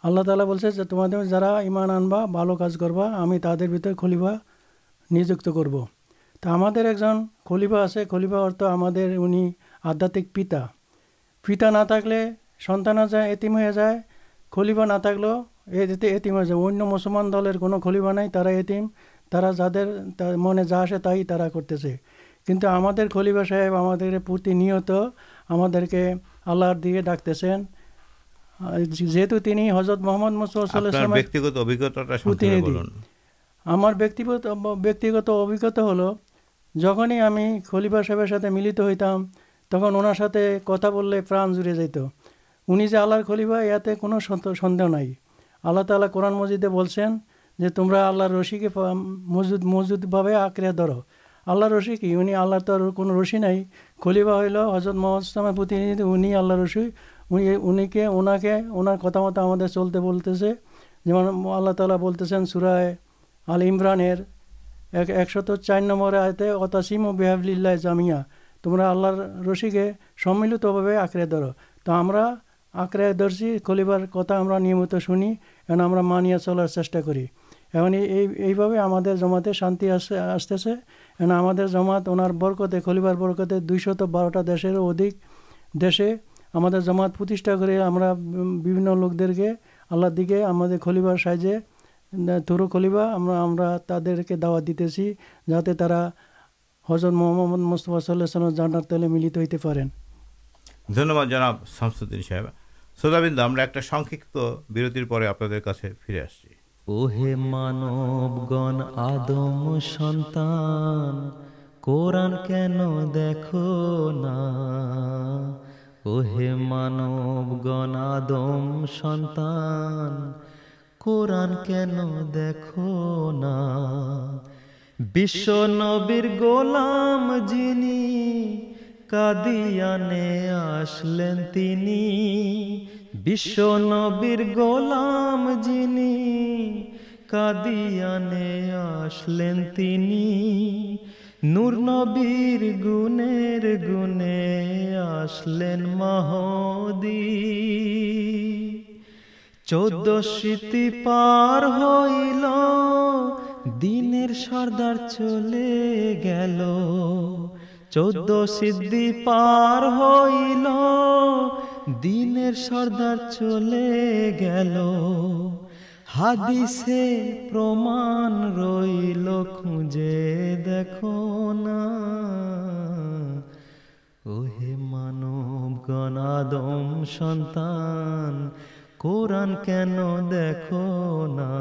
আল্লাহ তালা বলছে যে, তোমাদের যারা ইমান আনবা, ভালো কাজ করবা, আমি তাদের ভিতরে খলিফা নিযুক্ত করব। তা আমাদের একজন খলিফা আছে খলিফা অর্থ আমাদের উনি আধ্যাত্মিক পিতা। পিতা না থাকলে সন্তানা যায় এতিম হয়ে যায়। খলিফা না থাকলেও এতে এতিম হয়ে যায়। অন্য মুসলমান দলের কোনো খলিফা নাই তারা এতিম। তারা যাদের মনে যা আসে তাই তারা করতেছে। কিন্তু আমাদের খলিফা সাহেব আমাদের প্রতিনিয়ত আমাদেরকে আল্লাহর দিকে ডাকতেছেন। যেহেতু তিনি হজরত মোহাম্মদ আপনার ব্যক্তিগত অভিজ্ঞতাটা প্রতিনিধি। আমার ব্যক্তিগত ব্যক্তিগত অভিজ্ঞতা হলো, যখনই আমি খলিফা সাহেবের সাথে মিলিত হইতাম, তখন ওনার সাথে কথা বললে প্রাণ জুড়ে যেত উনি যে আল্লাহর খলিফা ইয়াতে কোনো সন্দেহ নাই। আল্লাহ তাআলা কোরআন মসজিদে বলছেন যে, তোমরা আল্লাহর রশিকে মজুদ মজুদভাবে আঁকড়ে ধরো। আল্লাহর রশি কি? উনি আল্লাহর তো কোনো রশি নাই। খলিফা হইল হজরত মোহাম্মদ ইসলামের প্রতিনিধি। উনি আল্লাহর রশি। উনি, উনিকে, ওনাকে, ওনার কথা মতো আমাদের চলতে বলতেছে। যেমন আল্লাহ তালা বলতেছেন সুরায় আল ইমরানের এক একশত চার নম্বরে আয়তে, অতাসিম ও বেহাবলিল্লাহ জামিয়া তোমরা আল্লাহর রশিকে সম্মিলিতভাবে আঁকড়ে ধরো। তো আমরা আঁকড়ে ধরছি খলিবার কথা আমরা নিয়মিত শুনি এবং আমরা মানিয়ে চলার চেষ্টা করি। এখন এই, এই- এইভাবে আমাদের জমাতে শান্তি আসে, আসতেছে। এবং আমাদের জমাত, ওনার বরকতে খলিবার বরকতে দুইশত বারোটা দেশেরও অধিক দেশে আমাদের জমাত প্রতিষ্ঠা করে আমরা বিভিন্ন লোকদেরকে, আল্লাহর দিকে, আমাদের খলিবার সাহায্যে থুরু খলিবা আমরা আমরা তাদেরকে দাওয়াত দিতেছি যাতে তারা হজরত মোহাম্মদ মুস্তফা সাল্লাহ সাল্লাম জান্নার তেলে মিলিত হইতে পারেন। ধন্যবাদ জনাব শামসুদ্দিন সাহেব। শ্রোতাবিন্দু আমরা একটা সংক্ষিপ্ত বিরতির পরে আপনাদের কাছে ফিরে আসছি। ওহে মানবগণ আদম সন্তান কোরআন কেন দেখো না? ওহে মানবগণ আদম সন্তান কোরআন কেন দেখো না? বিশ্ব নবীর গোলাম যিনি, কাদিয়ানে আসলেন তিনি। বিশ্ব নবীর গোলাম যিনি, কাদিয়ানে আসলেন তিনি। নূর নবীর গুণের গুণে আসলেন মহদী। চোদ্দ স্মৃতি পার হইল, দিনের সর্দার চলে গেল। চোদ্দ সিদ্ধি পার হইল, দিনের সর্দার চলে গেল। হাদিসে প্রমাণ রইল, খুঁজে দেখো না। ওহে মানব গণাদম সন্তান কোরআন কেন দেখো না?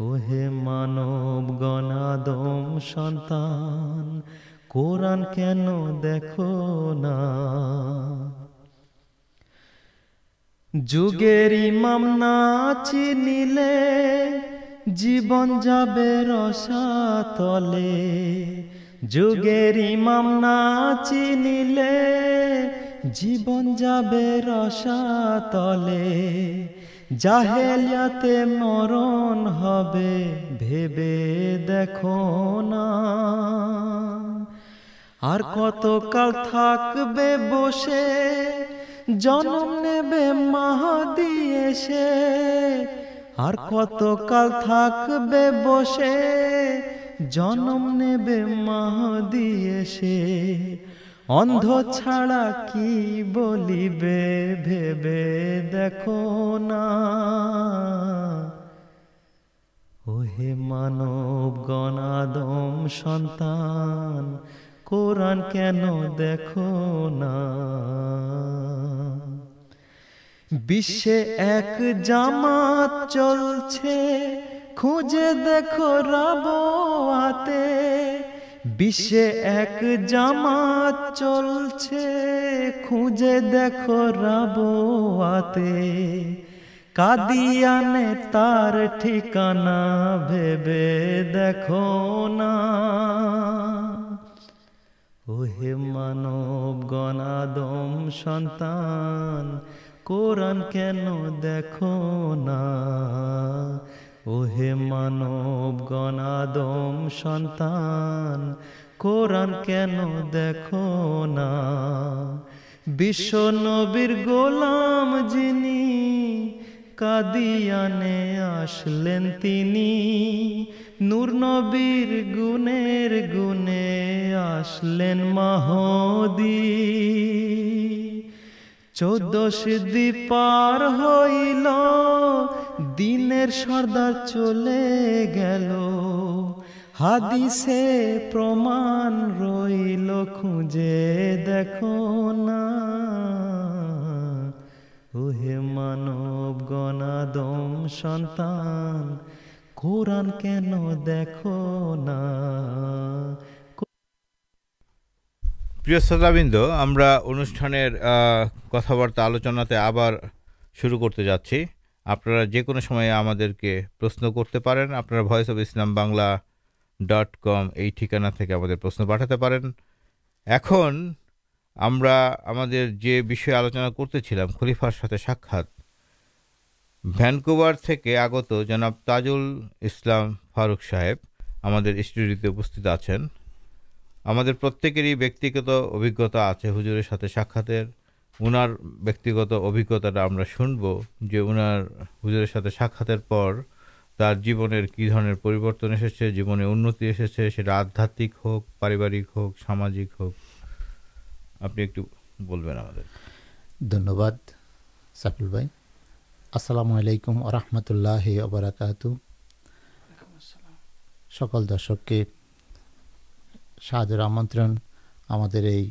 ওহে মানব গণাদম সন্তান, কোরআন কেন দেখো না? যুগের ইমাম না চিনিলে জীবন যাবে রসাতলে। যুগের ইমাম না চিনিলে জীবন যাবে রসাতলে জাহেলিয়াতে মরণ হবে, ভেবে দেখো না। আর কতকাল থাকবে বসে, জন্ম নেবে মাহাদি এসে। আর কতকাল থাকবে বসে, জন্ম নেবে মাহাদি এসে। অন্ধ ছাড়া কি বলিবে? ভেবে দেখো না। ওহে মানব গণাদম সন্তান কোরআন কেন দেখো না? বিশ্বে এক জামাত চলছে খুঁজে দেখো রাবোয়াতে বিশ্বে এক জামাত চলছে, খুঁজে দেখো রাবোয়াতে কাদিয়ানে তার ঠিকানা ভেবে দেখো না। ওহে মানব গণাদম সন্তান, কোরআন কেন দেখো না? ওহে মানব গণাদম সন্তান, কোরআন কেন দেখো না? বিশ্ব নবীর গোলাম যিনি, কাদিয়ানে আসলেন তিনি। নূর নবীর গুণের গুণে আসলেন মাহদি। চোদ্দ সিদ্ধি পার হইল, দিনের সর্দার চলে গেল। হাদিসে প্রমাণ রইল, খুঁজে দেখো না। ওহে মানব গণাদম সন্তান, কোরআন কেন দেখো না? প্রিয় শ্রোতাবৃন্দ, আমরা অনুষ্ঠানের কথাবার্তা আলোচনাতে আবার শুরু করতে যাচ্ছি। আপনারা যে কোনো সময়ে আমাদেরকে প্রশ্ন করতে পারেন। আপনারা voice of Islam Bangla dot com এই ঠিকানা থেকে আমাদের প্রশ্ন পাঠাতে পারেন। এখন আমরা আমাদের যে বিষয়ে আলোচনা করতেছিলাম, খলিফার সাথে সাক্ষাৎ, ভ্যানকুভার থেকে আগত জনাব তাজুল ইসলাম ফারুক সাহেব আমাদের স্টুডিওতে উপস্থিত আছেন। আমাদের প্রত্যেকেরই ব্যক্তিগত অভিজ্ঞতা আছে, হুজুরের সাথে সাক্ষাতের। ওনার ব্যক্তিগত অভিজ্ঞতাটা আমরা শুনব যে ওনার হুজুরের সাথে সাক্ষাতের পর তার জীবনের কী ধরনের পরিবর্তন এসেছে, জীবনে উন্নতি এসেছে, সেটা আধ্যাত্মিক হোক, পারিবারিক হোক, সামাজিক হোক। আপনি একটু বলবেন আমাদের। ধন্যবাদ সাফুল ভাই। আসসালামু আলাইকুম রহমতুল্লাহ ওবরাকাতু সকল দর্শককে সাদর আমন্ত্রণ আমাদের এই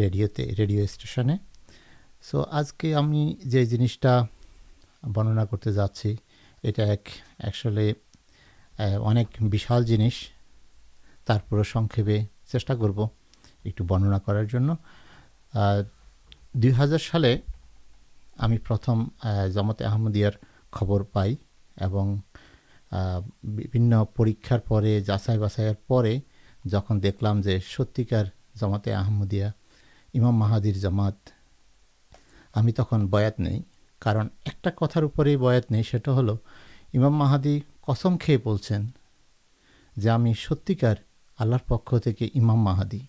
রেডিওতে, রেডিও স্টেশনে। সো আজকে আমি যে জিনিসটা বর্ণনা করতে যাচ্ছি, এটা এক অ্যাকচুয়ালি অনেক বিশাল জিনিস। তারপরে সংক্ষেপে চেষ্টা করব একটু বর্ণনা করার জন্য। দুই হাজার সালে আমি প্রথম জামাতে আহমদিয়ার খবর পাই এবং বিভিন্ন পরীক্ষার পরে যাচাই বাছাইয়ের পরে যখন দেখলাম যে সত্যিকার জামাতে আহমদিয়া ইমাম মাহাদির জামাত, আমি তখন বয়াত নেই। কারণ একটা কথার উপরেই বয়াত নেই, সেটা হলো, ইমাম মাহাদি কসম খেয়ে বলছেন যে আমি সত্যিকার আল্লাহর পক্ষ থেকে ইমাম মাহাদি।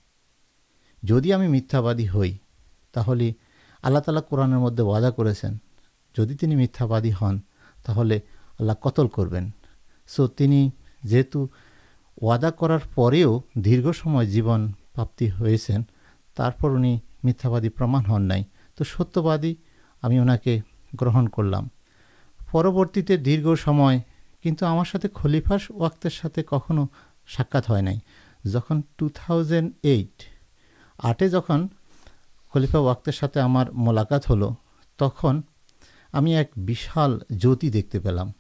যদি আমি মিথ্যাবাদী হই, তাহলে আল্লাহ তালা কোরআনের মধ্যে ওয়াদা করেছেন, যদি তিনি মিথ্যাবাদী হন, তাহলে আল্লাহ কতল করবেন। সো তিনি যেহেতু ওয়াদা করার পরেও দীর্ঘ সময় জীবন প্রাপ্তি হয়েছেন, তারপর উনি মিথ্যাবাদী প্রমাণ হন নাই। তো সত্যবাদী আমি ওনাকে গ্রহণ করলাম। পরবর্তীতে দীর্ঘ সময় কিন্তু আমার সাথে খলিফাস ওয়াক্তের সাথে কখনো সাক্ষাৎ হয় নাই। যখন টু থাউজেন্ড এইট আটে যখন খলিফা ওয়াক্তের সাথে আমার মোলাকাত হলো, তখন আমি এক বিশাল জ্যোতি দেখতে পেলাম।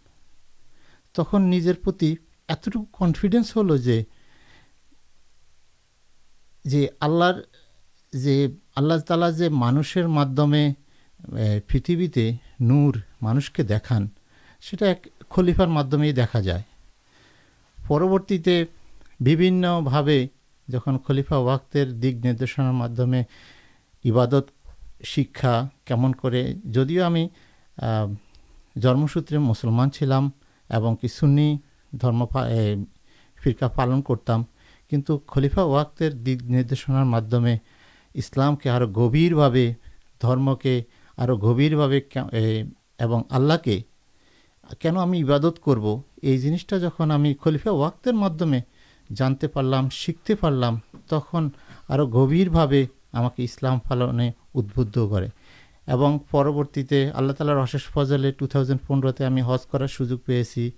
তখন নিজের প্রতি এতটুকু কনফিডেন্স হলো যে যে আল্লাহর, যে আল্লাহ তালা যে মানুষের মাধ্যমে পৃথিবীতে নূর মানুষকে দেখান, সেটা এক খলিফার মাধ্যমেই দেখা যায়। পরবর্তীতে বিভিন্নভাবে যখন খলিফা ওয়াক্তের দিক নির্দেশনার মাধ্যমে ইবাদত, শিক্ষা কেমন করে, যদিও আমি জন্মসূত্রে মুসলমান ছিলাম এবং কি সুন্নি ধর্ম ফিরকা পালন করতাম। কিন্তু খলিফা ওয়াক্তের দিক নির্দেশনার মাধ্যমে ইসলামকে আরও গভীরভাবে, ধর্মকে আরও গভীরভাবে এবং আল্লাহকে কেন আমি ইবাদত করব? এই জিনিসটা যখন আমি খলিফা ওয়াক্তের মাধ্যমে জানতে পারলাম, শিখতে পারলাম, তখন আরও গভীরভাবে আমাকে ইসলাম পালনে উদ্বুদ্ধ করে। এবং পরবর্তীতে আল্লাহ তালার অশেষ ফজলে টু থাউজেন্ড পনেরোতে আমি হজ করার সুযোগ পেয়েছি।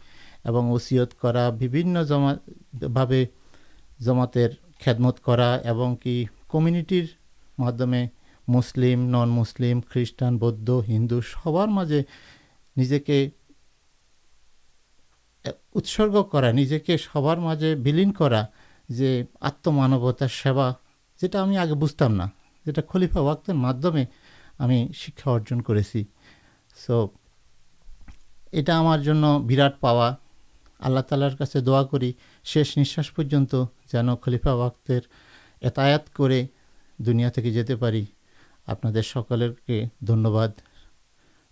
এবং ওসিয়ত করা, বিভিন্ন জমা, ভাবে জমাতের খেদমত করা এবং কি কমিউনিটির মাধ্যমে মুসলিম নন মুসলিম খ্রিস্টান, বৌদ্ধ, হিন্দু সবার মাঝে নিজেকে উৎসর্গ করা, নিজেকে সবার মাঝে বিলীন করা যে আত্মমানবতার সেবা, যেটা আমি আগে বুঝতাম না, যেটা খলিফা ওয়াক্তের মাধ্যমে আমি শিক্ষা অর্জন করেছি। সো এটা আমার জন্য বিরাট পাওয়া। আল্লাহ তালার কাছে দোয়া করি, শেষ নিঃশ্বাস পর্যন্ত যেন খলিফা ওয়াক্তের এতায়াত করে দুনিয়া থেকে যেতে পারি। আপনাদের সকলেরকে ধন্যবাদ।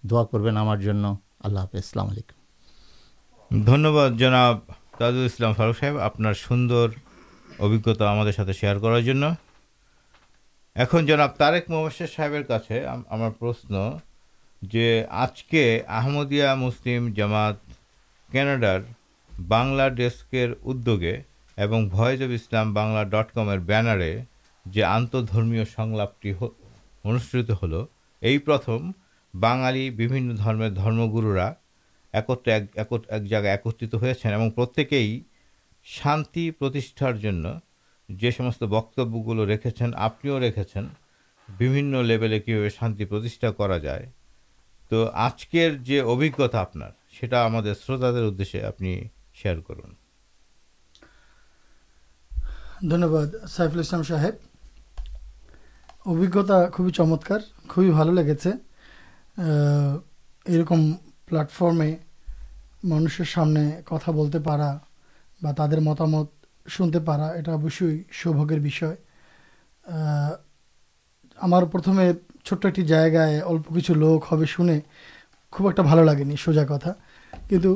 দোয়া করবেন আমার জন্য। আল্লাহ হাফেজ। আসসালামু আলাইকুম। ধন্যবাদ জনাব তাজুল ইসলাম ফারুক সাহেব আপনার সুন্দর অভিজ্ঞতা আমাদের সাথে শেয়ার করার জন্য। এখন জনাব তারেক মোবাশের সাহেবের কাছে আমার প্রশ্ন যে আজকে আহমদিয়া মুসলিম জামাত কানাডার বাংলা ডেস্কের উদ্যোগে এবং voice of Islam Bangla dot কমের ব্যানারে যে আন্তধর্মীয় সংলাপটি অনুষ্ঠিত হলো, এই প্রথম বাঙালি বিভিন্ন ধর্মের ধর্মগুরুরা একত্রে এক এক জায়গায় একত্রিত হয়েছেন এবং প্রত্যেকেই শান্তি প্রতিষ্ঠার জন্য যে সমস্ত বক্তব্যগুলো রেখেছেন, আপনিও রেখেছেন, বিভিন্ন লেভেলে কীভাবে শান্তি প্রতিষ্ঠা করা যায়। তো আজকের যে অভিজ্ঞতা আপনার, সেটা আমাদের শ্রোতাদের উদ্দেশ্যে আপনি শেয়ার করুন। ধন্যবাদ, সাইফুল ইসলাম সাহেব। অভিজ্ঞতা খুবই চমৎকার, খুবই ভালো লেগেছে। এরকম প্ল্যাটফর্মে মানুষের সামনে কথা বলতে পারা বা তাদের মতামত শুনতে পারা, এটা অবশ্যই সৌভাগ্যের বিষয়। আমার প্রথমে ছোট্ট একটি জায়গায় অল্প কিছু লোক হবে শুনে খুব একটা ভালো লাগেনি, সোজা কথা। কিন্তু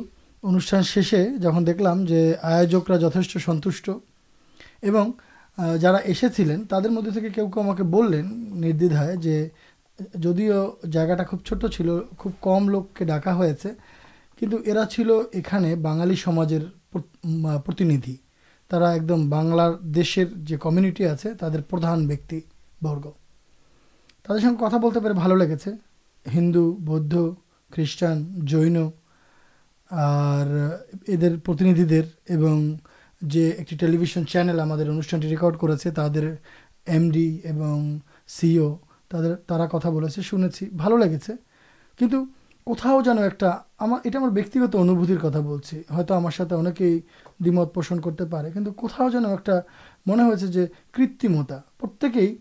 অনুষ্ঠান শেষে যখন দেখলাম যে আয়োজকরা যথেষ্ট সন্তুষ্ট এবং যারা এসেছিলেন, তাদের মধ্যে থেকে কেউ কেউ আমাকে বললেন নির্দ্বিধায় যে, যদিও জায়গাটা খুব ছোট ছিল, খুব কম লোককে ডাকা হয়েছে, কিন্তু এরা ছিল এখানে বাঙালি সমাজের প্রতিনিধি। তারা একদম বাংলার দেশের যে কমিউনিটি আছে, তাদের প্রধান ব্যক্তি বর্গ। তাদের সঙ্গে কথা বলতে পেরে ভালো লেগেছে। হিন্দু, বৌদ্ধ, খ্রিস্টান, জৈন আর এদের প্রতিনিধিদের এবং যে একটি টেলিভিশন চ্যানেল আমাদের অনুষ্ঠানটি রেকর্ড করেছে, তাদের এমডি এবং সিও তাদের, তারা কথা বলেছে, শুনেছি, ভালো লেগেছে। কিন্তু কোথাও যেন একটা আমার, এটা আমার ব্যক্তিগত অনুভূতির কথা বলছি, হয়তো আমার সাথে অনেকেই দ্বিমত পোষণ করতে পারে, কিন্তু কোথাও যেন একটা মনে হয়েছে যে কৃত্রিমতা। প্রত্যেকেই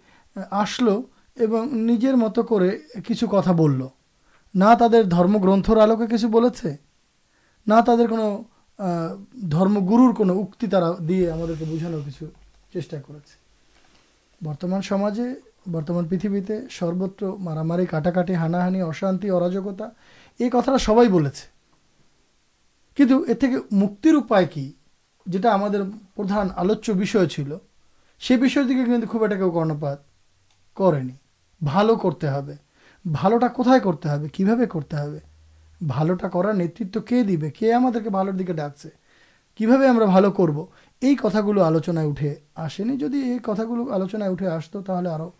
আসলো এবং নিজের মতো করে কিছু কথা বলল। না তাদের ধর্মগ্রন্থর আলোকে কিছু বলেছে না তাদের কোনো ধর্মগুরুর কোনো উক্তি তারা দিয়ে আমাদেরকে বোঝানোর কিছু চেষ্টা করেছে। বর্তমান সমাজে, বর্তমান পৃথিবীতে সর্বত্র মারামারি, কাটাকাটি, হানাহানি, অশান্তি, অরাজকতা, এই কথাটা সবাই বলেছে। কিন্তু এর থেকে মুক্তির উপায় কি? যেটা আমাদের প্রধান আলোচ্য বিষয় ছিল, সে বিষয়ের দিকে কিন্তু খুব একটা কেউ কর্ণপাত করেনি। ভালো করতে হবে। ভালোটা কোথায় করতে হবে? কীভাবে করতে হবে? ভালোটা করার নেতৃত্ব কে দিবে? কে আমাদেরকে ভালোর দিকে ডাকছে? কীভাবে আমরা ভালো করব? এই কথাগুলো আলোচনায় উঠে আসেনি। যদি এই কথাগুলো আলোচনায় উঠে আসতো তাহলে আরও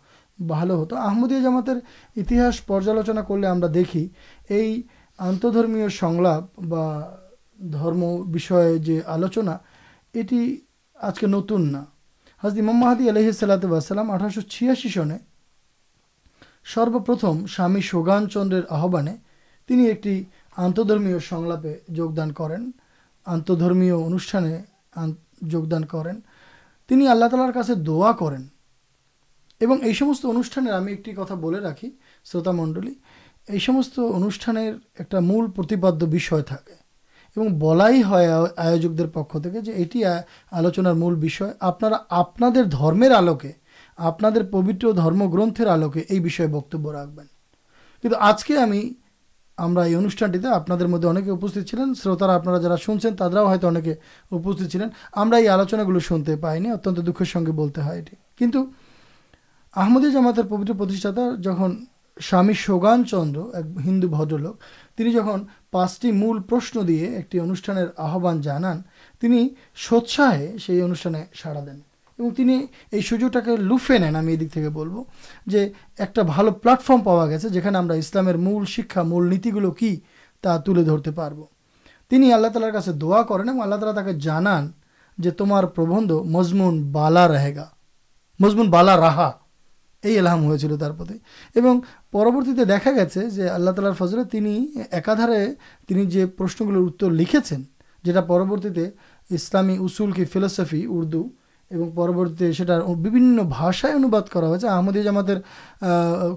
ভালো হতো। আহমদীয় জামাতের ইতিহাস পর্যালোচনা করলে আমরা দেখি, এই আন্তধর্মীয় সংলাপ বা ধর্ম বিষয়ে যে আলোচনা, এটি আজকে নতুন না। হাজদি ইমাম মাহাদি আলহি সাল্লাতাম আঠারোশো ছিয়াশি সনে সর্বপ্রথম স্বামী সোগানচন্দ্রের আহ্বানে তিনি একটি আন্তধর্মীয় সংলাপে যোগদান করেন, আন্তধর্মীয় অনুষ্ঠানে যোগদান করেন। তিনি আল্লাহ তালার কাছে দোয়া করেন। এবং এই সমস্ত অনুষ্ঠানের আমি একটি কথা বলে রাখি, শ্রোতা মণ্ডলী, এই সমস্ত অনুষ্ঠানের একটা মূল প্রতিপাদ্য বিষয় থাকে এবং বলাই হয় আয়- আয়োজকদের পক্ষ থেকে যে এটি আলোচনার মূল বিষয়। আপনারা আপনাদের ধর্মের আলোকে, আপনাদের পবিত্র ধর্মগ্রন্থের আলোকে এই বিষয়ে বক্তব্য রাখবেন। কিন্তু আজকে আমি আমরা এই অনুষ্ঠানটিতে আপনাদের মধ্যে অনেকে উপস্থিত ছিলেন, শ্রোতারা আপনারা যারা শুনছেন তারাও হয়তো অনেকে উপস্থিত ছিলেন। আমরা এই আলোচনাগুলো শুনতে পাইনি, অত্যন্ত দুঃখের সঙ্গে বলতে হয় এটি। কিন্তু আহমদী জামাতের পবিত্র প্রতিষ্ঠাতা যখন স্বামী সোগানচন্দ্র, এক হিন্দু ভদ্রলোক, তিনি যখন পাঁচটি মূল প্রশ্ন দিয়ে একটি অনুষ্ঠানের আহ্বান জানান, তিনি সোৎসাহে সেই অনুষ্ঠানে সাড়া দেন। এবং তিনি এই সুযোগটাকে লুফে নেন, আমি এদিক থেকে বলব, যে একটা ভালো প্ল্যাটফর্ম পাওয়া গেছে যেখানে আমরা ইসলামের মূল শিক্ষা, মূল নীতিগুলো কি তা তুলে ধরতে পারব। তিনি আল্লাহ তালার কাছে দোয়া করেন এবং আল্লাহ তালা তাকে জানান যে তোমার প্রবন্ধ মজমুন বালা রাহেগা, মজমুন বালা রাহা, এই এলহাম হয়েছিল তার প্রতি। এবং পরবর্তীতে দেখা গেছে যে আল্লাহ তালার ফজলে তিনি একাধারে তিনি যে প্রশ্নগুলোর উত্তর লিখেছেন, যেটা পরবর্তীতে ইসলামী উসুল কি ফিলোসফি, উর্দু এবং পরবর্তীতে সেটার বিভিন্ন ভাষায় অনুবাদ করা হয়েছে। আহমদী জামাতের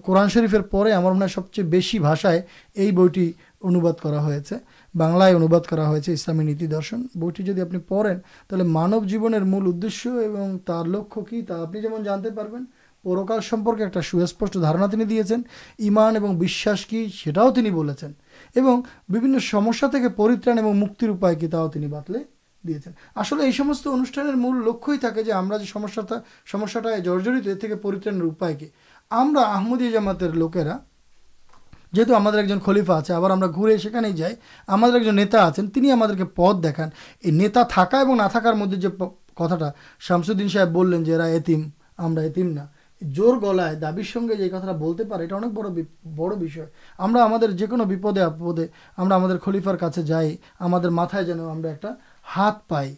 কোরআন শরীফের পরে আমার মনে হয় সবচেয়ে বেশি ভাষায় এই বইটি অনুবাদ করা হয়েছে। বাংলায় অনুবাদ করা হয়েছে ইসলামী নীতি দর্শন। বইটি যদি আপনি পড়েন, তাহলে মানব জীবনের মূল উদ্দেশ্য এবং তার লক্ষ্য কী তা আপনি যেমন জানতে পারবেন, পরকাল সম্পর্কে একটা সুস্পষ্ট ধারণা তিনি দিয়েছেন, ইমান এবং বিশ্বাস কী সেটাও তিনি বলেছেন এবং বিভিন্ন সমস্যা থেকে পরিত্রাণ এবং মুক্তির উপায় কী তাও তিনি বাতলে দিয়েছেন। আসলে এই সমস্ত অনুষ্ঠানের মূল লক্ষ্যই থাকে যে আমরা যে সমস্যাটা, সমস্যাটায় জর্জরিত, এর থেকে পরিত্রাণের উপায় কী? আমরা আহমদী জামাতের লোকেরা, যেহেতু আমাদের একজন খলিফা আছে, আবার আমরা ঘুরে সেখানেই যাই, আমাদের একজন নেতা আছেন, তিনি আমাদেরকে পথ দেখান। এই নেতা থাকা এবং না থাকার মধ্যে যে কথাটা শামসুদ্দিন সাহেব বললেন যে, এরা এতিম, আমরা এতিম না। জোর গলায়, দাবির সঙ্গে যে কথাটা বলতে পারে, এটা অনেক বড় বড় বিষয়। আমরা আমাদের যে কোনো বিপদে আপদে আমরা আমাদের খলিফার কাছে যাই, আমাদের মাথায় যেন আমরা একটা হাত পাই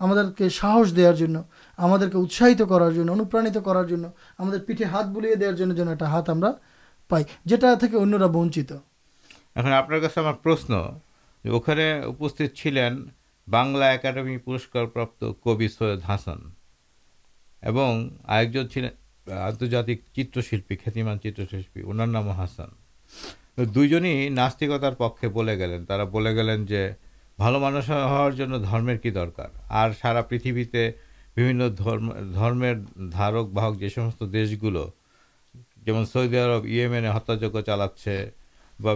আমাদেরকে সাহস দেওয়ার জন্য, আমাদেরকে উৎসাহিত করার জন্য, অনুপ্রাণিত করার জন্য, আমাদের পিঠে হাত বুলিয়ে দেওয়ার জন্য যেন একটা হাত আমরা পাই, যেটা থেকে অন্যরা বঞ্চিত। এখন আপনার কাছে আমার প্রশ্ন, যে ওখানে উপস্থিত ছিলেন বাংলা একাডেমি পুরস্কারপ্রাপ্ত কবি সৈয়দ হাসান এবং আরেকজন ছিলেন আন্তর্জাতিক চিত্রশিল্পী, খ্যাতিমান চিত্রশিল্পী, ওনার নামও হাসান। দুইজনই নাস্তিকতার পক্ষে বলে গেলেন, তারা বলে গেলেন যে ভালো মানুষ হওয়ার জন্য ধর্মের কি দরকার? আর সারা পৃথিবীতে বিভিন্ন ধর্ম, ধর্মের ধারক, বাহক যে সমস্ত দেশগুলো, যেমন সৌদি আরব, ইয়েমেনে হত্যাযজ্ঞ চালাচ্ছে, বা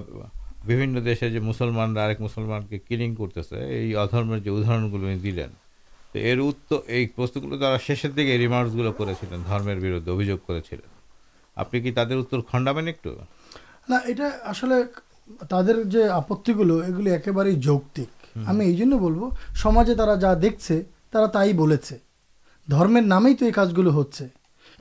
বিভিন্ন দেশে যে মুসলমানরা আরেক মুসলমানকে কিলিং করতেছে, এই অধর্মের যে উদাহরণগুলো উনি দিলেন, তো এর উত্তর, এই প্রশ্নগুলো তারা শেষের দিকে রিমার্কসগুলো করেছিলেন, ধর্মের বিরুদ্ধে অভিযোগ করেছিলেন। আপনি কি তাদের উত্তর খণ্ডাবেন একটু? না, এটা আসলে তাদের যে আপত্তিগুলো, এগুলি একেবারেই যৌক্তিক। আমি এই জন্য বলব, সমাজে তারা যা দেখছে, তারা তাই বলেছে। ধর্মের নামেই তো এই কাজগুলো হচ্ছে।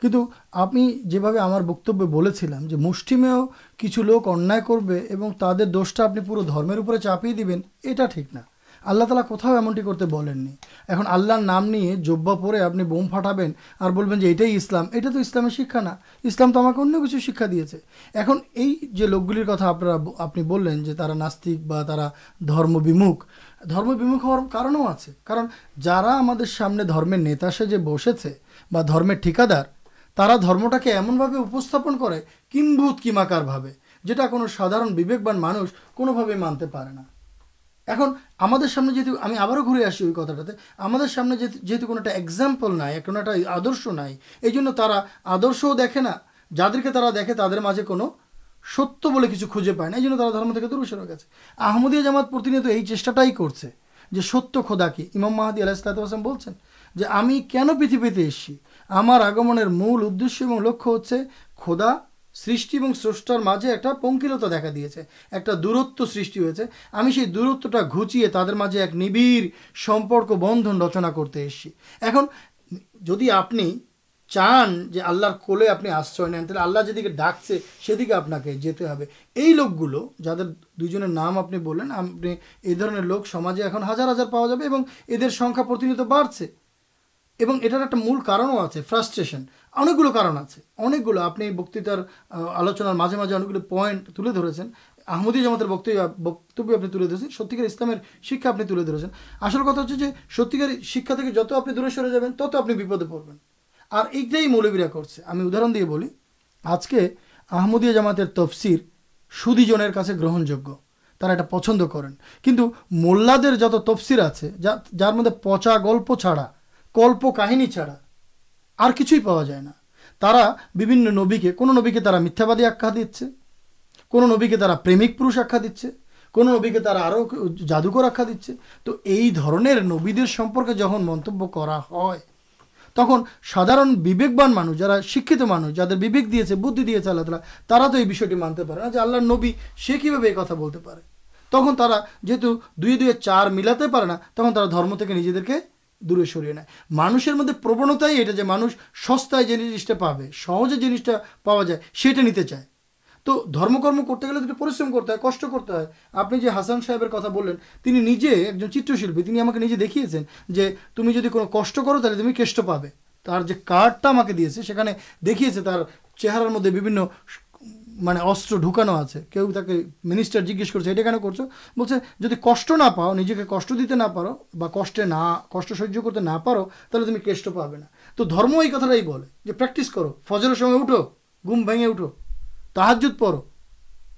কিন্তু আমি যেভাবে আমার বক্তব্যে বলেছিলাম যে মুষ্টিমেয় কিছু লোক অন্যায় করবে এবং তাদের দোষটা আপনি পুরো ধর্মের উপরে চাপিয়ে দিবেন, এটা ঠিক না। আল্লাহ তালা কোথাও এমনটি করতে বলেননি। এখন আল্লাহর নাম নিয়ে জব্বা পরে আপনি বোম ফাটাবেন আর বলবেন যে এটাই ইসলাম, এটা তো ইসলামের শিক্ষা না। ইসলাম তো আমাকে অন্য কিছু শিক্ষা দিয়েছে। এখন এই যে লোকগুলির কথা আপনারা আপনি বললেন যে তারা নাস্তিক বা তারা ধর্মবিমুখ ধর্মবিমুখ হওয়ার কারণও আছে। কারণ যারা আমাদের সামনে ধর্মের নেতা সেজে বসেছে বা ধর্মের ঠিকাদার, তারা ধর্মটাকে এমনভাবে উপস্থাপন করে কিম্ভূত কিমাকারভাবে যেটা কোনো সাধারণ বিবেকবান মানুষ কোনোভাবেই মানতে পারে না। এখন আমাদের সামনে যেহেতু, আমি আবারও ঘুরে আসি ওই কথাটাতে, আমাদের সামনে যেহেতু কোনো একটা এক্সাম্পল নাই, কোনো একটা আদর্শ নাই, এই জন্য তারা আদর্শও দেখে না, যাদেরকে তারা দেখে তাদের মাঝে কোনো সত্য বলে কিছু খুঁজে পায় না, এই জন্য তারা ধর্ম থেকে দূরে সরে গেছে। আহমদিয়া জামাত প্রতিনিয়ত এই চেষ্টাটাই করছে, যে সত্য খোদা কি? ইমাম মাহাদি আলাহিসাম বলছেন যে, আমি কেন পৃথিবীতে এসেছি? আমার আগমনের মূল উদ্দেশ্য এবং লক্ষ্য হচ্ছে খোদা সৃষ্টি এবং স্রষ্টার মাঝে একটা পঙ্কিলতা দেখা দিয়েছে, একটা দূরত্ব সৃষ্টি হয়েছে। আমি সেই দূরত্বটা ঘুচিয়ে তাদের মাঝে এক নিবিড় সম্পর্ক বন্ধন রচনা করতে এসেছি। এখন, যদি আপনি চান যে আল্লাহর কোলে আপনি আশ্রয় নেন, তাহলে আল্লাহ যেদিকে ডাকছে, সেদিকে আপনাকে যেতে হবে। এই লোকগুলো, যাদের দুজনের নাম আপনি বললেন, আপনি এই ধরনের লোক সমাজে এখন হাজার হাজার পাওয়া যাবে এবং এদের সংখ্যা প্রতিনিয়ত বাড়ছে। এবং এটার একটা মূল কারণও আছে ফ্রাস্ট্রেশন অনেকগুলো কারণ আছে। অনেকগুলো, আপনি বক্তৃতার আলোচনার মাঝে মাঝে অনেকগুলো পয়েন্ট তুলে ধরেছেন। আহমদি জামাতের বক্তব্য বক্তব্য আপনি তুলে ধরেছেন, সত্যিকার ইসলামের শিক্ষা আপনি তুলে ধরেছেন। আসল কথা হচ্ছে যে, সত্যিকার শিক্ষা থেকে যত আপনি দূরে সরে যাবেন, তত আপনি বিপদে পড়বেন। আর এইটাই মৌলবীরা করছে। আমি উদাহরণ দিয়ে বলি, আজকে আহমদিয়া জামাতের তফসির সুদীজনের কাছে গ্রহণযোগ্য। তারা এটা পছন্দ করেন। কিন্তু মোল্লাদের যত তফসির আছে, যা, যার মধ্যে পচা গল্প ছাড়া কল্প কাহিনী ছাড়া আর কিছুই পাওয়া যায় না। তারা বিভিন্ন নবীকে, কোনো নবীকে তারা মিথ্যাবাদী আখ্যা দিচ্ছে, কোনো নবীকে তারা প্রেমিক পুরুষ আখ্যা দিচ্ছে, কোনো নবীকে তারা আরও জাদুকর আখ্যা দিচ্ছে। তো এই ধরনের নবীদের সম্পর্কে যখন মন্তব্য করা হয়, তখন সাধারণ বিবেকবান মানুষ, যারা শিক্ষিত মানুষ, যাদের বিবেক দিয়েছে, বুদ্ধি দিয়েছে আল্লাহ তালা তারা তো এই বিষয়টি মানতে পারে না যে আল্লাহর নবী সে কীভাবে এই কথা বলতে পারে। তখন তারা যেহেতু দুই দুয়ে চার মিলাতে পারে না, তখন তারা ধর্ম থেকে নিজেদেরকে দূরে সরিয়ে নেয়। মানুষের মধ্যে প্রবণতাই এটা যে মানুষ সস্তায় যে জিনিসটা পাবে, সহজে জিনিসটা পাওয়া যায়, সেটা নিতে চায়। তো ধর্মকর্ম করতে গেলে দুটো পরিশ্রম করতে হয়, কষ্ট করতে হয়। আপনি যে হাসান সাহেবের কথা বললেন, তিনি নিজে একজন চিত্রশিল্পী, তিনি আমাকে নিজে দেখিয়েছেন যে তুমি যদি কোনো কষ্ট করো, তাহলে তুমি কেষ্ট পাবে। তার যে কার্ডটা আমাকে দিয়েছে, সেখানে দেখিয়েছে তার চেহারার মধ্যে বিভিন্ন মানে অস্ত্র ঢুকানো আছে, কেউ তাকে মিনিস্টার জিজ্ঞেস করছে, এটা কেন করছ? বলছে, যদি কষ্ট না পাও, নিজেকে কষ্ট দিতে না পারো বা কষ্টে না, কষ্ট সহ্য করতে না পারো, তাহলে তুমি কেষ্ট পাবে না। তো ধর্ম এই কথাটাই বলে যে প্র্যাকটিস করো, ফজরের সময় উঠো, ঘুম ভেঙে উঠো তাহাজুদ পড়ো,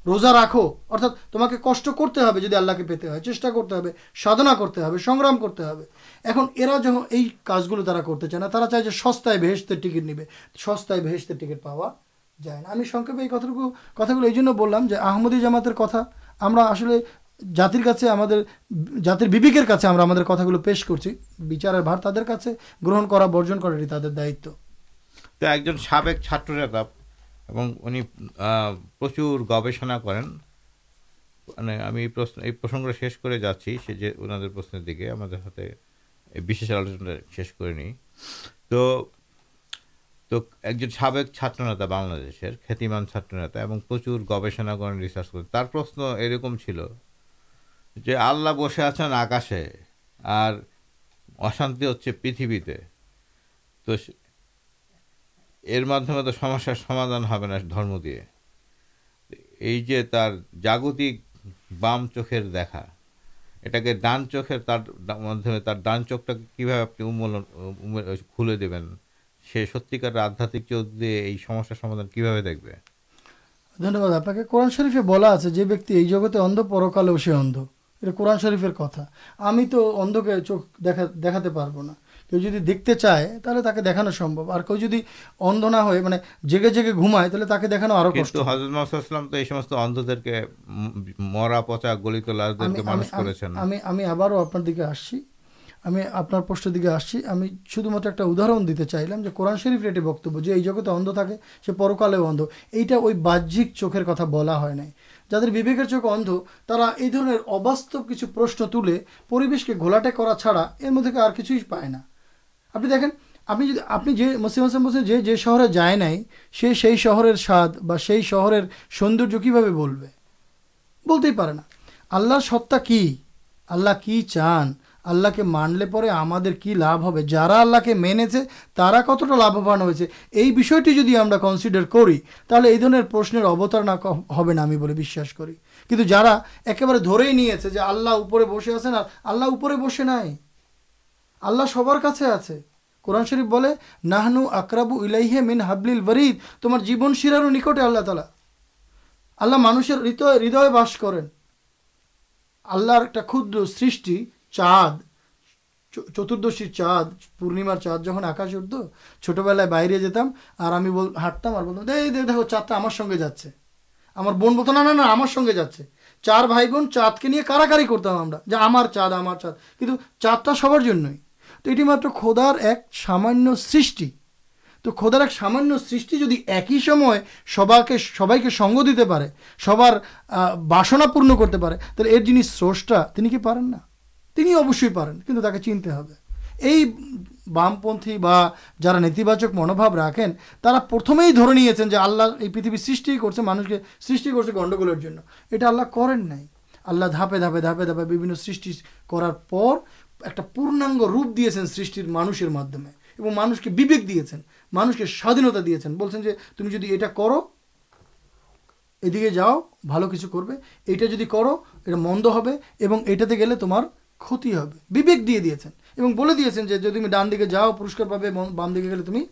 রোজা রাখো, অর্থাৎ তোমাকে কষ্ট করতে হবে যদি আল্লাহকে পেতে হয়, চেষ্টা করতে হবে, সাধনা করতে হবে, সংগ্রাম করতে হবে। এখন এরা যখন এই কাজগুলো তারা করতে চায় না, তারা চায় যে সস্তায় ভেহেস্তের টিকিট নিবে, সস্তায় ভেহেস্তের টিকিট পাওয়া যায় না। আমি সংক্ষেপে এই কথাটুকু, কথাগুলো এই জন্য বললাম যে আহমদী জামাতের কথা আমরা আসলে জাতির কাছে আমাদের, জাতির বিবেকের কাছে আমরা আমাদের কথাগুলো পেশ করছি। বিচারের ভার তাদের কাছে, গ্রহণ করা, বর্জন করারই তাদের দায়িত্ব। তো একজন সাবেক ছাত্রনেতা এবং উনি প্রচুর গবেষণা করেন। মানে আমি এই প্রশ্ন, এই প্রসঙ্গটা শেষ করে যাচ্ছি, সে যে ওনাদের প্রশ্নের দিকে। আমাদের হাতে বিশেষ আলোচনা শেষ করে নিই। তো তো একজন সাবেক ছাত্রনেতা বাংলাদেশের, খ্যাতিমান ছাত্রনেতা এবং প্রচুর গবেষণা করেন রিসার্চ করেন তার প্রশ্ন এরকম ছিল যে, আল্লাহ বসে আছেন আকাশে আর অশান্তি হচ্ছে পৃথিবীতে। তো এর মাধ্যমে তো সমস্যার সমাধান হবে না ধর্ম দিয়ে। এই যে তার জাগতিক বাম চোখের দেখা, এটাকে ডান চোখের তার মাধ্যমে তার ডান চোখটাকে কীভাবে আপনি উন্মূলন খুলে দেবেন? সে সত্যিকার আধ্যাত্মিক চোখ দিয়ে এই সমস্যার সমাধান কীভাবে দেখবে? ধন্যবাদ। আপনাকে কোরআন শরীফে বলা আছে যে ব্যক্তি এই জগতে অন্ধ পরকালেও সে অন্ধ। এটা কোরআন শরীফের কথা। আমি তো অন্ধকে চোখ দেখা দেখাতে পারব না। কেউ যদি দেখতে চায় তাহলে তাকে দেখানো সম্ভব। আর কেউ যদি অন্ধ না হয়ে মানে জেগে জেগে ঘুমায় তাহলে তাকে দেখানো আরও কষ্ট। হজরত মোহাম্মদ তো এই সমস্ত অন্ধদেরকে মরা পচা গলিত লাশদেরকে মানুষ করেছেন। আমি আমি আবারও আপনার দিকে আসছি। আমি আপনার প্রশ্নের দিকে আসছি। আমি শুধুমাত্র একটা উদাহরণ দিতে চাইলাম যে কোরআন শরীফের এটি বক্তব্য, যে এই জগতে অন্ধ থাকে, সে পরকালেও অন্ধ। এইটা ওই বাহ্যিক চোখের কথা বলা হয় নাই। যাদের বিবেকের চোখ অন্ধ, তারা এই ধরনের অবাস্তব কিছু প্রশ্ন তুলে পরিবেশকে ঘোলাটে করা ছাড়া এর মধ্যে আর কিছুই পায় না। আপনি দেখেন, আপনি যদি, আপনি যে মুসলিম হাসান বলছেন যে যে শহরে যায় নাই, সে সেই শহরের স্বাদ বা সেই শহরের সৌন্দর্য কীভাবে বলবে? বলতেই পারে না। আল্লাহর সত্তা কি? আল্লাহ কি চান? আল্লাহকে মানলে পরে আমাদের কি লাভ হবে? যারা আল্লাহকে মেনেছে, তারা কতটা লাভবান হয়েছে? এই বিষয়টি যদি আমরা কনসিডার করি, তাহলে এই ধরনের প্রশ্নের অবতারণা হবে না আমি বলে বিশ্বাস করি। কিন্তু যারা একেবারে ধরেই নিয়েছে যে আল্লাহ উপরে বসে আছেন আর আল্লাহ উপরে বসে নাই, আল্লাহ সবার কাছে আছে। কোরআন শরীফ বলে, নাহনু আকরাবু ইলাইহে মিন হাবলিল বরিদ তোমার জীবন শিরারও নিকটে আল্লাহ তালা আল্লাহ মানুষের হৃদয় হৃদয়ে বাস করেন। আল্লাহর একটা ক্ষুদ্র সৃষ্টি চাঁদ চতুর্দশীর চাঁদ, পূর্ণিমার চাঁদ, যখন আকাশে উঠতো, ছোটোবেলায় বাইরে যেতাম, আর আমি বল, হাঁটতাম আর বলতাম, এই দেখো চাঁদটা আমার সঙ্গে যাচ্ছে। আমার বোন বলতো, না না না, আমার সঙ্গে যাচ্ছে। চার ভাই বোন চাঁদকে নিয়ে কারাকারি করতাম আমরা, যে আমার চাঁদ আমার চাঁদ। কিন্তু চাঁদটা সবার জন্যই। তো এটি মাত্র খোদার এক সামান্য সৃষ্টি। তো খোদার এক সামান্য সৃষ্টি যদি একই সময় সবাকে, সবাইকে সঙ্গ দিতে পারে, সবার বাসনা পূর্ণ করতে পারে, তাহলে এর যিনি স্রষ্টা, তিনি কি পারেন না? তিনি অবশ্যই পারেন, কিন্তু তাকে চিনতে হবে। এই বামপন্থী বা যারা নেতিবাচক মনোভাব রাখেন, তারা প্রথমেই ধরে নিয়েছেন যে আল্লাহ এই পৃথিবী সৃষ্টি করছে, মানুষকে সৃষ্টি করছে গণ্ডগোলের জন্য। এটা আল্লাহ করেন নাই। আল্লাহ ধাপে ধাপে ধাপে ধাপে বিভিন্ন সৃষ্টি করার পর একটা পূর্ণাঙ্গ রূপ দিয়েছেন সৃষ্টির মানুষের মাধ্যমে এবং মানুষকে বিবেক দিয়েছেন, মানুষকে স্বাধীনতা দিয়েছেন। বলছেন যে, তুমি যদি এটা করো, এদিকে যাও, ভালো কিছু করবে। এটা যদি করো, এটা মন্দ হবে এবং এটাতে গেলে তোমার ক্ষতি হবে। বিবেক দিয়ে দিয়েছেন। এবং বলে দিয়েছেন যে, যদি তুমি ডান দিকে যাও, পুরস্কার পাবে বাম দিকে গেলে তুমি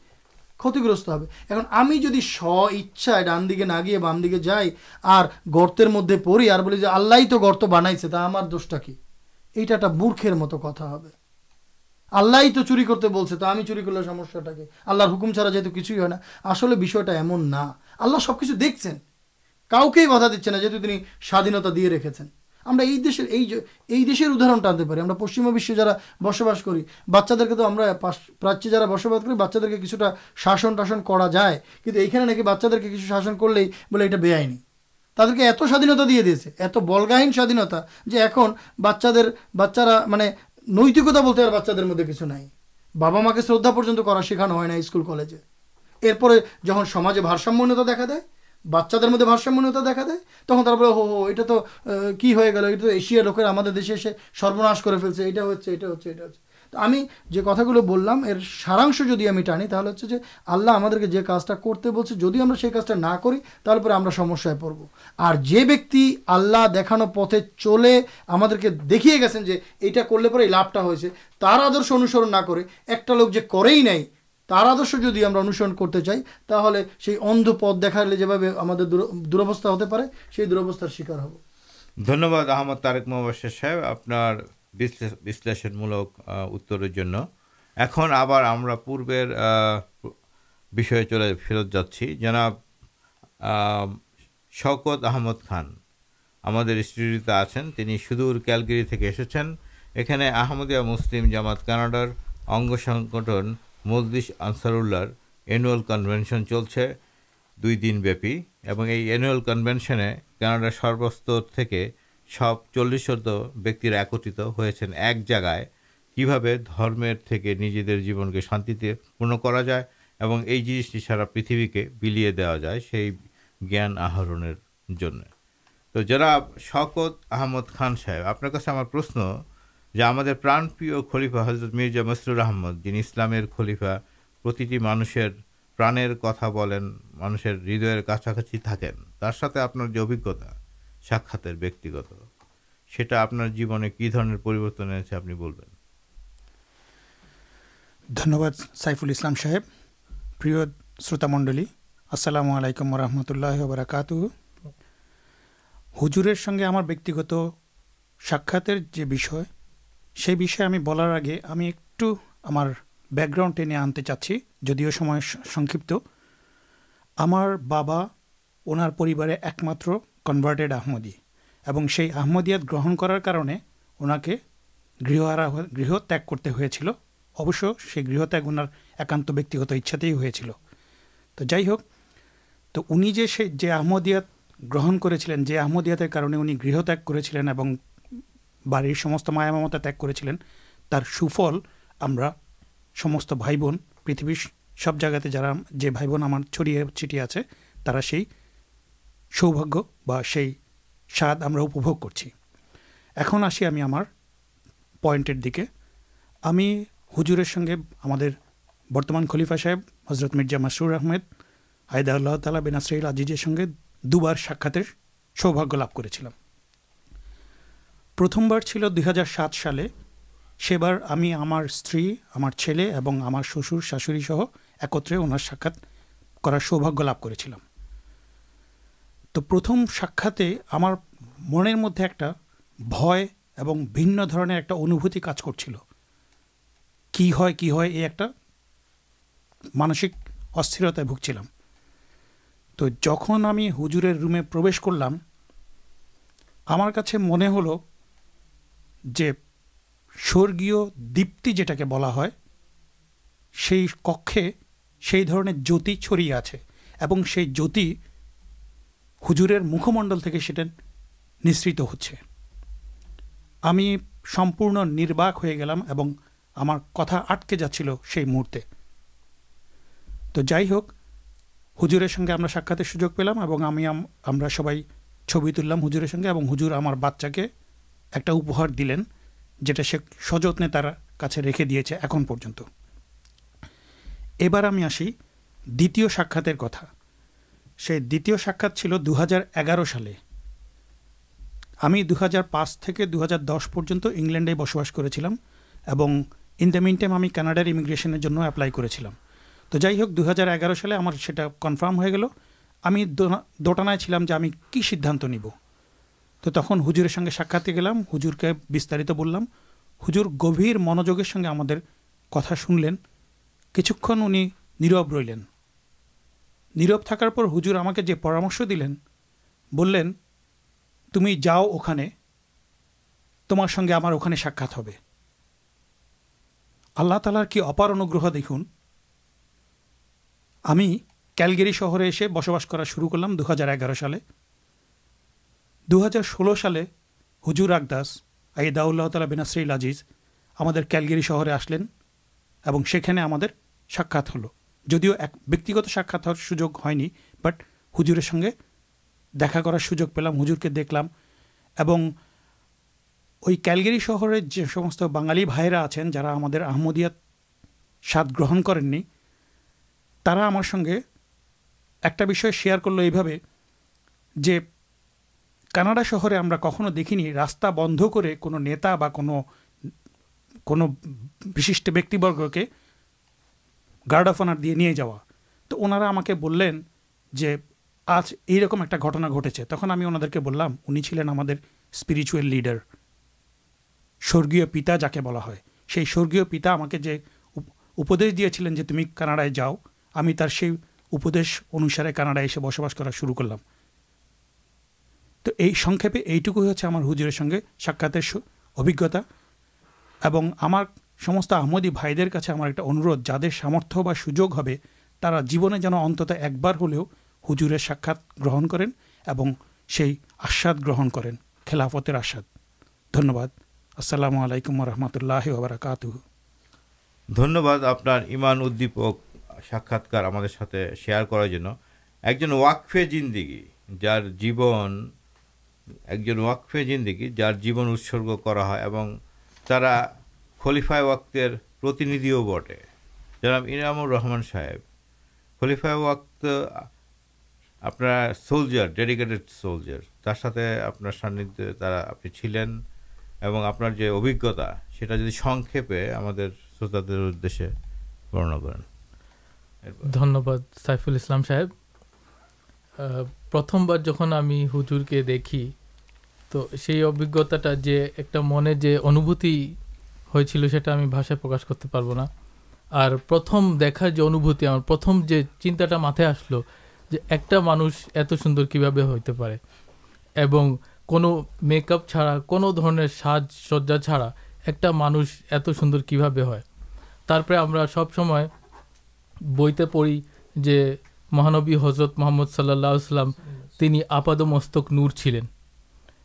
ক্ষতিগ্রস্ত হবে। এখন আমি যদি স্ব ইচ্ছায় ডান দিকে না গিয়ে বাম দিকে যাই, আর গর্তের মধ্যে পড়ি, আর বলি যে, আল্লাহই তো গর্ত বানাইছে, তা আমার দোষটা কি? এইটা একটা মূর্খের মতো কথা হবে। আল্লাহই তো চুরি করতে বলছে, তো আমি চুরি করলে সমস্যাটাকে আল্লাহর হুকুম ছাড়া যেহেতু কিছুই হয় না, আসলে বিষয়টা এমন না। আল্লাহ সব কিছু দেখছেন। কাউকেই বাধা দিচ্ছে না, যেহেতু তিনি স্বাধীনতা দিয়ে রেখেছেন। আমরা এই দেশের, এই এই দেশের উদাহরণ টানতে পারি। আমরা পশ্চিমা বিশ্বে যারা বসবাস করি, বাচ্চাদেরকে তো আমরা প্রাচ্যে যারা বসবাস করি, বাচ্চাদেরকে কিছুটা শাসন টাসন করা যায়। কিন্তু এইখানে নাকি বাচ্চাদেরকে কিছু শাসন করলেই বলে এটা বেআইনি। তাদেরকে এত স্বাধীনতা দিয়ে দিয়েছে, এত বলগাহীন স্বাধীনতা যে এখন বাচ্চাদের, বাচ্চারা মানে নৈতিকতা বলতে আর বাচ্চাদের মধ্যে কিছু নাই। বাবা মাকে শ্রদ্ধা পর্যন্ত করা শেখানো হয় না স্কুল, কলেজে। এরপরে যখন সমাজে ভারসাম্যহীনতা দেখা দেয় বাচ্চাদের মধ্যে ভারসাম্যহীনতা দেখা দেয়? তখন তারপরে হো হো এটা তো কি হয়ে গেল? এটা তো এশিয়ার লোকের আমাদের দেশে এসে সর্বনাশ করে ফেলছে। এটা হচ্ছে এটা হচ্ছে এটা হচ্ছে। তো আমি যে কথাগুলো বললাম, এর সারাংশ যদি আমি টানি, তাহলে হচ্ছে যে আল্লাহ আমাদেরকে যে কাজটা করতে বলছে, যদি আমরা সেই কাজটা না করি, তাহলে পরে আমরা সমস্যায় পড়ব। আর যে ব্যক্তি আল্লাহ দেখানো পথে চলে আমাদেরকে দেখিয়ে গেছেন যে এটা করলে পরে এই লাভটা হয়েছে, তার আদর্শ অনুসরণ না করে একটা লোক যে করেই নাই তার আদর্শ যদি আমরা অনুসরণ করতে চাই, তাহলে সেই অন্ধ পথ দেখালে যেভাবে আমাদের দুর- দুরবস্থা হতে পারে, সেই দুরবস্থার শিকার হব। ধন্যবাদ আহমদ তারেক মোবাশের সাহেব আপনার বিশ্লেষণমূলক উত্তরের জন্য। এখন আবার আমরা পূর্বের বিষয়ে চলে ফেরত যাচ্ছি। জনাব শওকত আহমদ খান আমাদের স্টুডিওতে আছেন। তিনি সুদূর ক্যালগিরি থেকে এসেছেন। এখানে আহমদিয়া মুসলিম জামাত কানাডার অঙ্গ সংগঠন মজলিস আনসারুল্লাহর অ্যানুয়াল কনভেনশন চলছে, দুই দিন ব্যাপী, এবং এই অ্যানুয়াল কনভেনশনে কানাডার সর্বস্তর থেকে সব চল্লিশ শত ব্যক্তিরা একত্রিত হয়েছেন এক জায়গায়, কীভাবে ধর্মের থেকে নিজেদের জীবনকে শান্তিতে পূর্ণ করা যায় এবং এই জিনিসটি সারা পৃথিবীকে বিলিয়ে দেওয়া যায় সেই জ্ঞান আহরণের জন্য। তো জনাব শকত আহমদ খান সাহেব, আপনার কাছে আমার প্রশ্ন যে আমাদের প্রাণপ্রিয় খলিফা হজরত মির্জা মসরুর আহমদ যিনি ইসলামের খলিফা, প্রতিটি মানুষের প্রাণের কথা বলেন, মানুষের হৃদয়ের কাছাকাছি থাকেন। তার সাথে আপনার যে অভিজ্ঞতা, সাক্ষাতের ব্যক্তিগত, সেটা আপনার জীবনে কী ধরনের পরিবর্তন এনেছে আপনি বলবেন? ধন্যবাদ সাইফুল ইসলাম সাহেব। প্রিয় শ্রোতামণ্ডলী, আসসালামু আলাইকুম রহমতুল্লাহ বারাকাতু হুজুরের সঙ্গে আমার ব্যক্তিগত সাক্ষাতের যে বিষয় সেই বিষয়ে আমি বলার আগে আমি একটু আমার ব্যাকগ্রাউন্ড টেনে আনতে চাচ্ছি, যদিও সময় সংক্ষিপ্ত। আমার বাবা ওনার পরিবারে একমাত্র কনভার্টেড আহমদি এবং সেই আহমদিয়াত গ্রহণ করার কারণে ওনাকে গৃহহারা গৃহ ত্যাগ করতে হয়েছিল। অবশ্য সেই গৃহত্যাগ ওনার একান্ত ব্যক্তিগত ইচ্ছাতেই হয়েছিল। তো যাই হোক, তো উনি যে সে, যে আহমদিয়াত গ্রহণ করেছিলেন, যে আহমদিয়াতের কারণে উনি গৃহত্যাগ করেছিলেন এবং বাড়ির সমস্ত মায়া মমতা ত্যাগ করেছিলেন। তার সুফল আমরা সমস্ত ভাই বোন পৃথিবীর সব জায়গাতে যারা, যে ভাই বোন আমার ছড়িয়ে ছিটিয়ে আছে, তারা সেই সৌভাগ্য বা সেই স্বাদ আমরা উপভোগ করছি। এখন আসি আমি আমার পয়েন্টের দিকে। আমি হুজুরের সঙ্গে আমাদের বর্তমান খলিফা সাহেব হজরত মির্জা মাসরুর আহমেদ হায়দা আল্লাহ তালা বিন আসরাইল আজিজের সঙ্গে দুবার সাক্ষাতের সৌভাগ্য লাভ করেছিলাম। প্রথমবার ছিল দু হাজার সাত সালে। সেবার আমি আমার স্ত্রী, আমার ছেলে এবং আমার শ্বশুর, শাশুড়ি সহ একত্রে ওনার সাক্ষাৎ করার সৌভাগ্য লাভ করেছিলাম। তো প্রথম সাক্ষাতে আমার মনের মধ্যে একটা ভয় এবং ভিন্ন ধরনের একটা অনুভূতি কাজ করছিল। কি হয় কি হয় এই একটা মানসিক অস্থিরতায় ভুগছিলাম। তো যখন আমি হুজুরের রুমে প্রবেশ করলাম, আমার কাছে মনে হলো যে স্বর্গীয় দীপ্তি যেটাকে বলা হয়, সেই কক্ষে সেই ধরনের জ্যোতি ছড়িয়ে আছে এবং সেই জ্যোতি হুজুরের মুখমণ্ডল থেকে সেটা নিঃসৃত হচ্ছে। আমি সম্পূর্ণ নির্বাক হয়ে গেলাম এবং আমার কথা আটকে যাচ্ছিল সেই মুহূর্তে। তো যাই হোক, হুজুরের সঙ্গে আমরা সাক্ষাতের সুযোগ পেলাম এবং আমি আমরা সবাই ছবি তুললাম হুজুরের সঙ্গে এবং হুজুর আমার বাচ্চাকে একটা উপহার দিলেন, যেটা সে সযত্নে তার কাছে রেখে দিয়েছে এখন পর্যন্ত। এবার আমি আসি দ্বিতীয় সাক্ষাতের কথা। সেই দ্বিতীয় সাক্ষাৎ ছিল দু হাজার এগারো সালে। আমি দু হাজার পাঁচ থেকে দু হাজার দশ পর্যন্ত ইংল্যান্ডে বসবাস করেছিলাম এবং ইন দ্য মিন টাইম আমি কানাডার ইমিগ্রেশনের জন্য অ্যাপ্লাই করেছিলাম। তো যাই হোক দু হাজার এগারো সালে আমার সেটা কনফার্ম হয়ে গেল। আমি দোটানায় ছিলাম যে আমি কী সিদ্ধান্ত নিব। তো তখন হুজুরের সঙ্গে সাক্ষাতে গেলাম, হুজুরকে বিস্তারিত বললাম। হুজুর গভীর মনোযোগের সঙ্গে আমাদের কথা শুনলেন। কিছুক্ষণ উনি নীরব রইলেন। নীরব থাকার পর হুজুর আমাকে যে পরামর্শ দিলেন, বললেন, তুমি যাও ওখানে, তোমার সঙ্গে আমার ওখানে সাক্ষাৎ হবে। আল্লাহ তালার কি অপার অনুগ্রহ দেখুন। আমি ক্যালগেরি শহরে এসে বসবাস করা শুরু করলাম দু হাজার এগারো সালে। দু হাজার ষোলো সালে হুজুর আকদাস আইদাউল্লাহ তালা বিনাসরিল আজিজ আমাদের ক্যালগেরি শহরে আসলেন এবং সেখানে আমাদের সাক্ষাৎ হলো। যদিও এক ব্যক্তিগত সাক্ষাৎ হওয়ার সুযোগ হয়নি বাট হুজুরের সঙ্গে দেখা করার সুযোগ পেলাম, হুজুরকে দেখলাম এবং ওই ক্যালগেরি শহরের যে সমস্ত বাঙালি ভাইয়েরা আছেন, যারা আমাদের আহমদিয়াত স্বাদ গ্রহণ করেননি, তারা আমার সঙ্গে একটা বিষয় শেয়ার করল এইভাবে যে কানাডা শহরে আমরা কখনো দেখিনি রাস্তা বন্ধ করে কোনো নেতা বা কোনো কোনো বিশিষ্ট ব্যক্তিবর্গকে গার্ড অফ অনার দিয়ে নিয়ে যাওয়া। তো ওনারা আমাকে বললেন যে, আজ এইরকম একটা ঘটনা ঘটেছে। তখন আমি ওনাদেরকে বললাম, উনি ছিলেন আমাদের স্পিরিচুয়াল লিডার স্বর্গীয় পিতা যাকে বলা হয়। সেই স্বর্গীয় পিতা আমাকে যে উপদেশ দিয়েছিলেন যে, তুমি কানাডায় যাও। আমি তার সেই উপদেশ অনুসারে কানাডায় এসে বসবাস করা শুরু করলাম। তো এই সংক্ষেপে এইটুকুই হচ্ছে আমার হুজুরের সঙ্গে সাক্ষাতের অভিজ্ঞতা এবং আমার সমস্ত আহমদি ভাইদের কাছে আমার একটা অনুরোধ, যাদের সামর্থ্য বা সুযোগ হবে, তারা জীবনে যেন অন্তত একবার হলেও হুজুরের সাক্ষাৎ গ্রহণ করেন এবং সেই আস্বাদ গ্রহণ করেন, খেলাফতের আস্বাদ ধন্যবাদ। আসসালামু আলাইকুম রহমতুল্লাহ ওবরাকাতুহু। ধন্যবাদ আপনার ইমান উদ্দীপক, সাক্ষাৎকার আমাদের সাথে শেয়ার করার জন্য। একজন ওয়াকফে জিন্দিগি, যার জীবন একজন ওয়াকফে জিন্দিগি যার জীবন উৎসর্গ করা হয় এবং তারা খলিফায় ওয়াক্তের প্রতিনিধিও বটে। জনাব ইনামুর রহমান সাহেব, খলিফায় ওয়াক্ত আপনার সোলজার, ডেডিকেটেড সোলজার, তার সাথে আপনার সান্নিধ্যে তারা আপনি ছিলেন এবং আপনার যে অভিজ্ঞতা সেটা যদি সংক্ষেপে আমাদের শ্রোতাদের উদ্দেশ্যে বর্ণনা করেন। ধন্যবাদ সাইফুল ইসলাম সাহেব। প্রথমবার যখন আমি হুজুরকে দেখি, তো সেই অভিজ্ঞতাটা যে একটা মনে যে অনুভূতি হয়েছিল সেটা আমি ভাষায় প্রকাশ করতে পারব না। আর প্রথম দেখার যে অনুভূতি, আমার প্রথম যে চিন্তাটা মাথায় আসলো যে একটা মানুষ এত সুন্দর কীভাবে হইতে পারে এবং কোনো মেকআপ ছাড়া, কোনো ধরনের সাজসজ্জা ছাড়া একটা মানুষ এত সুন্দর কীভাবে হয়। তারপরে আমরা সব সময় বইতে পড়ি যে মহানবী হজরত মোহাম্মদ সাল্লাহ সাল্লাম তিনি আপাদ মস্তক নূর ছিলেন।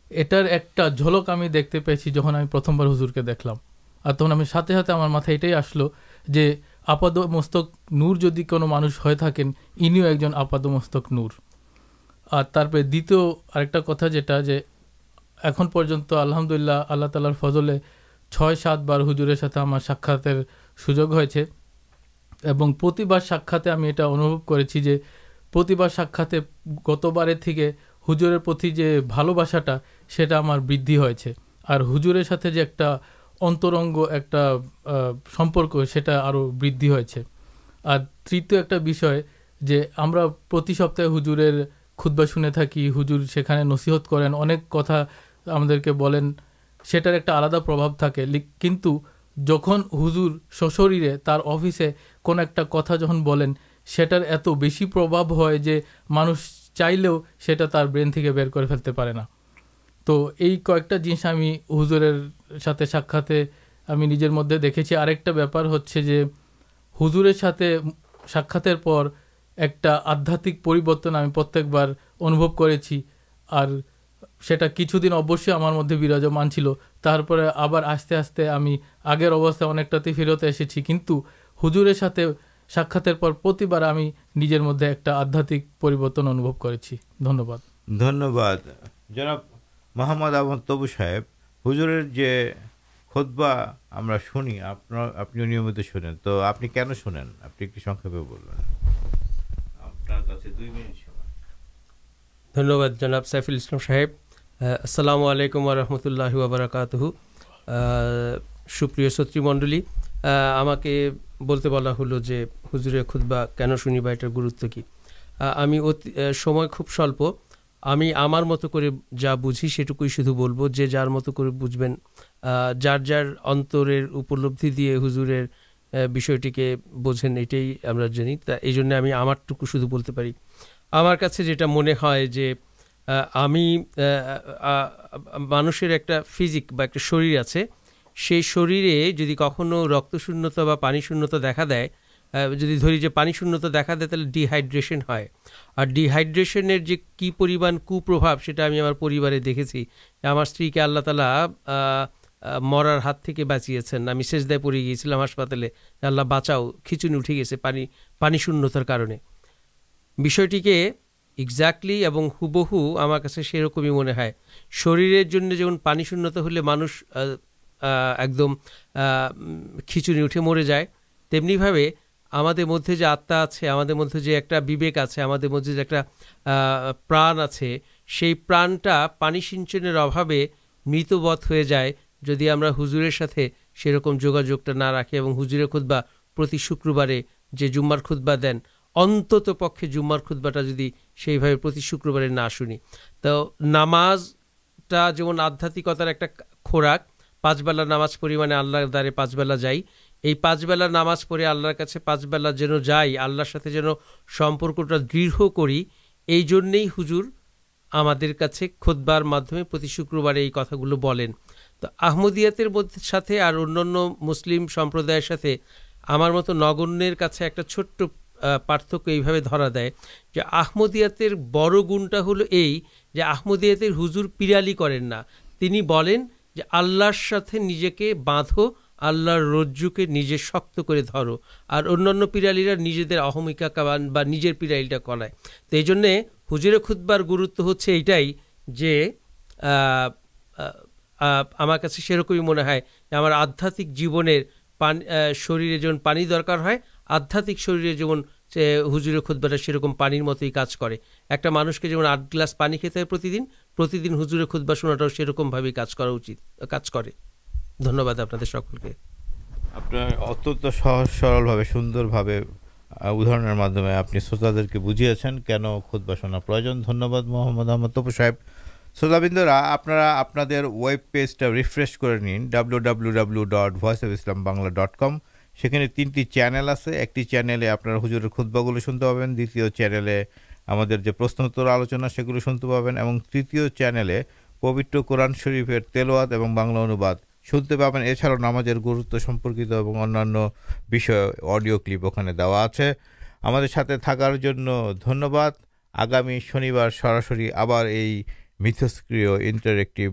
এটার একটা ঝলক আমি দেখতে পেয়েছি যখন আমি প্রথমবার হুজুরকে দেখলাম। আর তখন আমি সাথে সাথে আমার মাথায় এটাই আসলো যে আপাদ মস্তক নূর যদি কোনো মানুষ হয়ে থাকেন, ইনিও একজন আপাদ মস্তক নূর। আর তারপরে দ্বিতীয় আরেকটা কথা যেটা যে, এখন পর্যন্ত আলহামদুলিল্লাহ আল্লাহ তালার ফজলে ছয় সাতবার হুজুরের সাথে আমার সাক্ষাতের সুযোগ হয়েছে। এবং প্রতিবার সাক্ষাতে আমি এটা অনুভব করেছি যে প্রতিবার সাক্ষাতে গতবারের থেকে হুজুরের প্রতি যে ভালোবাসাটা, সেটা আমার বৃদ্ধি হয়েছে। আর হুজুরের সাথে যে একটা অন্তরঙ্গ একটা সম্পর্ক, সেটা আরও বৃদ্ধি হয়েছে। আর তৃতীয় একটা বিষয় যে আমরা প্রতি সপ্তাহে হুজুরের খুতবা শুনে থাকি, হুজুর সেখানে নসিহত করেন, অনেক কথা আমাদেরকে বলেন, সেটার একটা আলাদা প্রভাব থাকে। কিন্তু যখন হুজুর সশরীরে, তার অফিসে কোন একটা কথা যখন বলেন, সেটার এত বেশি প্রভাব হয় যে মানুষ চাইলেও সেটা তার ব্রেন থেকে বের করে ফেলতে পারে না। তো এই কয়েকটা জিনিস আমি হুজুরের সাথে সাক্ষাতে আমি নিজের মধ্যে দেখেছি। আরেকটা ব্যাপার হচ্ছে যে হুজুরের সাথে সাক্ষাতের পর একটা আধ্যাত্মিক পরিবর্তন আমি প্রত্যেকবার অনুভব করেছি। আর সেটা কিছুদিন অবশ্যই আমার মধ্যে বিরাজমান ছিল। তারপরে আবার আস্তে আস্তে আমি আগের অবস্থায় অনেকটাতে ফেরত এসেছি। কিন্তু হুজুরের সাথে সাক্ষাতের পর প্রতিবার আমি নিজের মধ্যে একটা আধ্যাত্মিক পরিবর্তন অনুভব করেছি। ধন্যবাদ। ধন্যবাদ। জনাব মোহাম্মদ আহমদ তবু সাহেব হুজুরের যে খোদবা আমরা শুনি আপনার আপনিও নিয়মিত শুনেন। তো আপনি কেন শুনেন? আপনি একটু সংক্ষেপে বলবেন। আপনার কাছে দুই মিনিট সময়। ধন্যবাদ জনাব সাইফুল ইসলাম সাহেব। আসসালামু আলাইকুম রহমতুল্লাহ ওবরাকাতহু সুপ্রিয় শ্রোতৃমণ্ডলী আমাকে বলতে বলা হলো যে, হুজুরের খুতবা কেন শুনি বা এটার গুরুত্ব কী? আমি অতি সময় খুব স্বল্প। আমি আমার মতো করে যা বুঝি সেটুকুই শুধু বলব। যে যার মতো করে বুঝবেন যার যার অন্তরের উপলব্ধি দিয়ে হুজুরের বিষয়টিকে বোঝেন, এটাই আমরা জানি। তা এই জন্য আমি আমারটুকু শুধু বলতে পারি। আমার কাছে যেটা মনে হয় যে আমি মানুষের একটা ফিজিক বা একটা শরীর আছে সেই শরীরে যদি কখনো রক্তশূন্যতা বা পানি শূন্যতা দেখা দেয় যদি ধরি যে পানি শূন্যতা দেখা দেয়, তাহলে ডিহাইড্রেশন হয়। আর ডিহাইড্রেশনের যে কি পরিমাণ কুপ্রভাব, সেটা আমি আমার পরিবারে দেখেছি। আমার স্ত্রীকে আল্লাহ তালা মরার হাত থেকে বাঁচিয়েছেন। আমি শেষদায় পড়ে গিয়েছিলাম হাসপাতালে। আল্লাহ বাঁচাও, খিচুনি উঠে গেছে পানি পানি শূন্যতার কারণে। বিষয়টিকে এক্স্যাক্টলি এবং হুবহু আমার কাছে সেরকমই মনে হয়। শরীরের জন্য যেমন পানি শূন্যতা হলে মানুষ একদম খিচুড়ি উঠে মরে যায়। তেমনিভাবে আমাদের মধ্যে যে আত্মা আছে, আমাদের মধ্যে যে একটা বিবেক আছে, আমাদের মধ্যে যে একটা প্রাণ আছে, সেই প্রাণটা পানি সিঞ্চনের অভাবে মৃতবধ হয়ে যায় যদি আমরা হুজুরের সাথে সেরকম যোগাযোগটা না রাখি এবং হুজুরের খুতবা প্রতি শুক্রবারে যে জুম্মার খুতবা দেন, অন্তত পক্ষে জুম্মার খুতবাটা যদি সেইভাবে প্রতি শুক্রবারে না শুনি। তো নামাজটা যেমন আধ্যাত্মিকতার একটা খোরাক পাঁচবেলা নামাজ পরিমাণে আল্লাহর দ্বারে পাঁচবেলা যাই। এই পাঁচবেলা নামাজ পড়ে আল্লাহর কাছে পাঁচবেলা যেন যাই, আল্লাহর সাথে যেন সম্পর্কটা দৃঢ় করি, এই জন্যেই হুজুর আমাদের কাছে খোদবার মাধ্যমে প্রতি শুক্রবারে এই কথাগুলো বলেন। তো আহমদিয়াতের মধ্যে সাথে আর অন্যান্য মুসলিম সম্প্রদায়ের সাথে আমার মতো নগণ্যের কাছে একটা ছোট্ট পার্থক্য এইভাবে ধরা দেয় যে আহমদিয়াতের বড় গুণটা হলো এই যে আহমদিয়াতের হুজুর পিরালি করেন না। তিনি বলেন যে আল্লাহর সাথে নিজেকে বাঁধো, আল্লাহর রজ্জুকে নিজে শক্ত করে ধরো। আর অন্যান্য পিরালিরা নিজেদের অহমিকা বা নিজের পিরালিটা করায়। তো এই জন্যে হুজুরে খুতবার গুরুত্ব হচ্ছে এইটাই যে আমার কাছে সেরকমই মনে হয় যে আমার আধ্যাত্মিক জীবনের পান শরীরে যেমন পানি দরকার হয়, আধ্যাত্মিক শরীরে যেমন সে হুজুরের খুতবাটা সেরকম পানির মতোই কাজ করে। একটা মানুষকে যেমন আট গ্লাস পানি খেতে হয় প্রতিদিন প্রতিদিন হুজুরের খুতবা শোনাটাও সেরকমভাবেই কাজ করা উচিত, কাজ করে। ধন্যবাদ আপনাদের সকলকে। আপনার অত্যন্ত সহজ, সরলভাবে, সুন্দরভাবে উদাহরণের মাধ্যমে আপনি শ্রোতাদেরকে বুঝিয়েছেন কেন খুদ্া শোনা প্রয়োজন। ধন্যবাদ মোহাম্মদ আহমদ তপু সাহেব। শ্রোতাবিন্দুরা, আপনারা আপনাদের ওয়েব পেজটা রিফ্রেশ করে নিন W W W dot voice of Islam Bangla dot com সেখানে তিনটি চ্যানেল আছে। একটি চ্যানেলে আপনারা হুজুরের খুতবাগুলো শুনতে পাবেন, দ্বিতীয় চ্যানেলে আমাদের যে প্রশ্নোত্তর আলোচনা সেগুলো শুনতে পাবেন এবং তৃতীয় চ্যানেলে পবিত্র কোরআন শরীফের তেলোয়াত এবং বাংলা অনুবাদ শুনতে পাবেন এছাড়াও নামাজের গুরুত্ব সম্পর্কিত এবং অন্যান্য বিষয় অডিও ক্লিপ ওখানে দেওয়া আছে আমাদের সাথে থাকার জন্য ধন্যবাদ আগামী শনিবার সরাসরি আবার এই মিথস্ক্রিয় ইন্টারেক্টিভ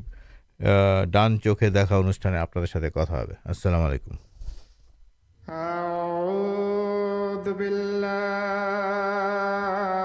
ডান চোখে দেখা অনুষ্ঠানে আপনাদের সাথে কথা হবে আসসালামু আলাইকুম أعوذ بالله من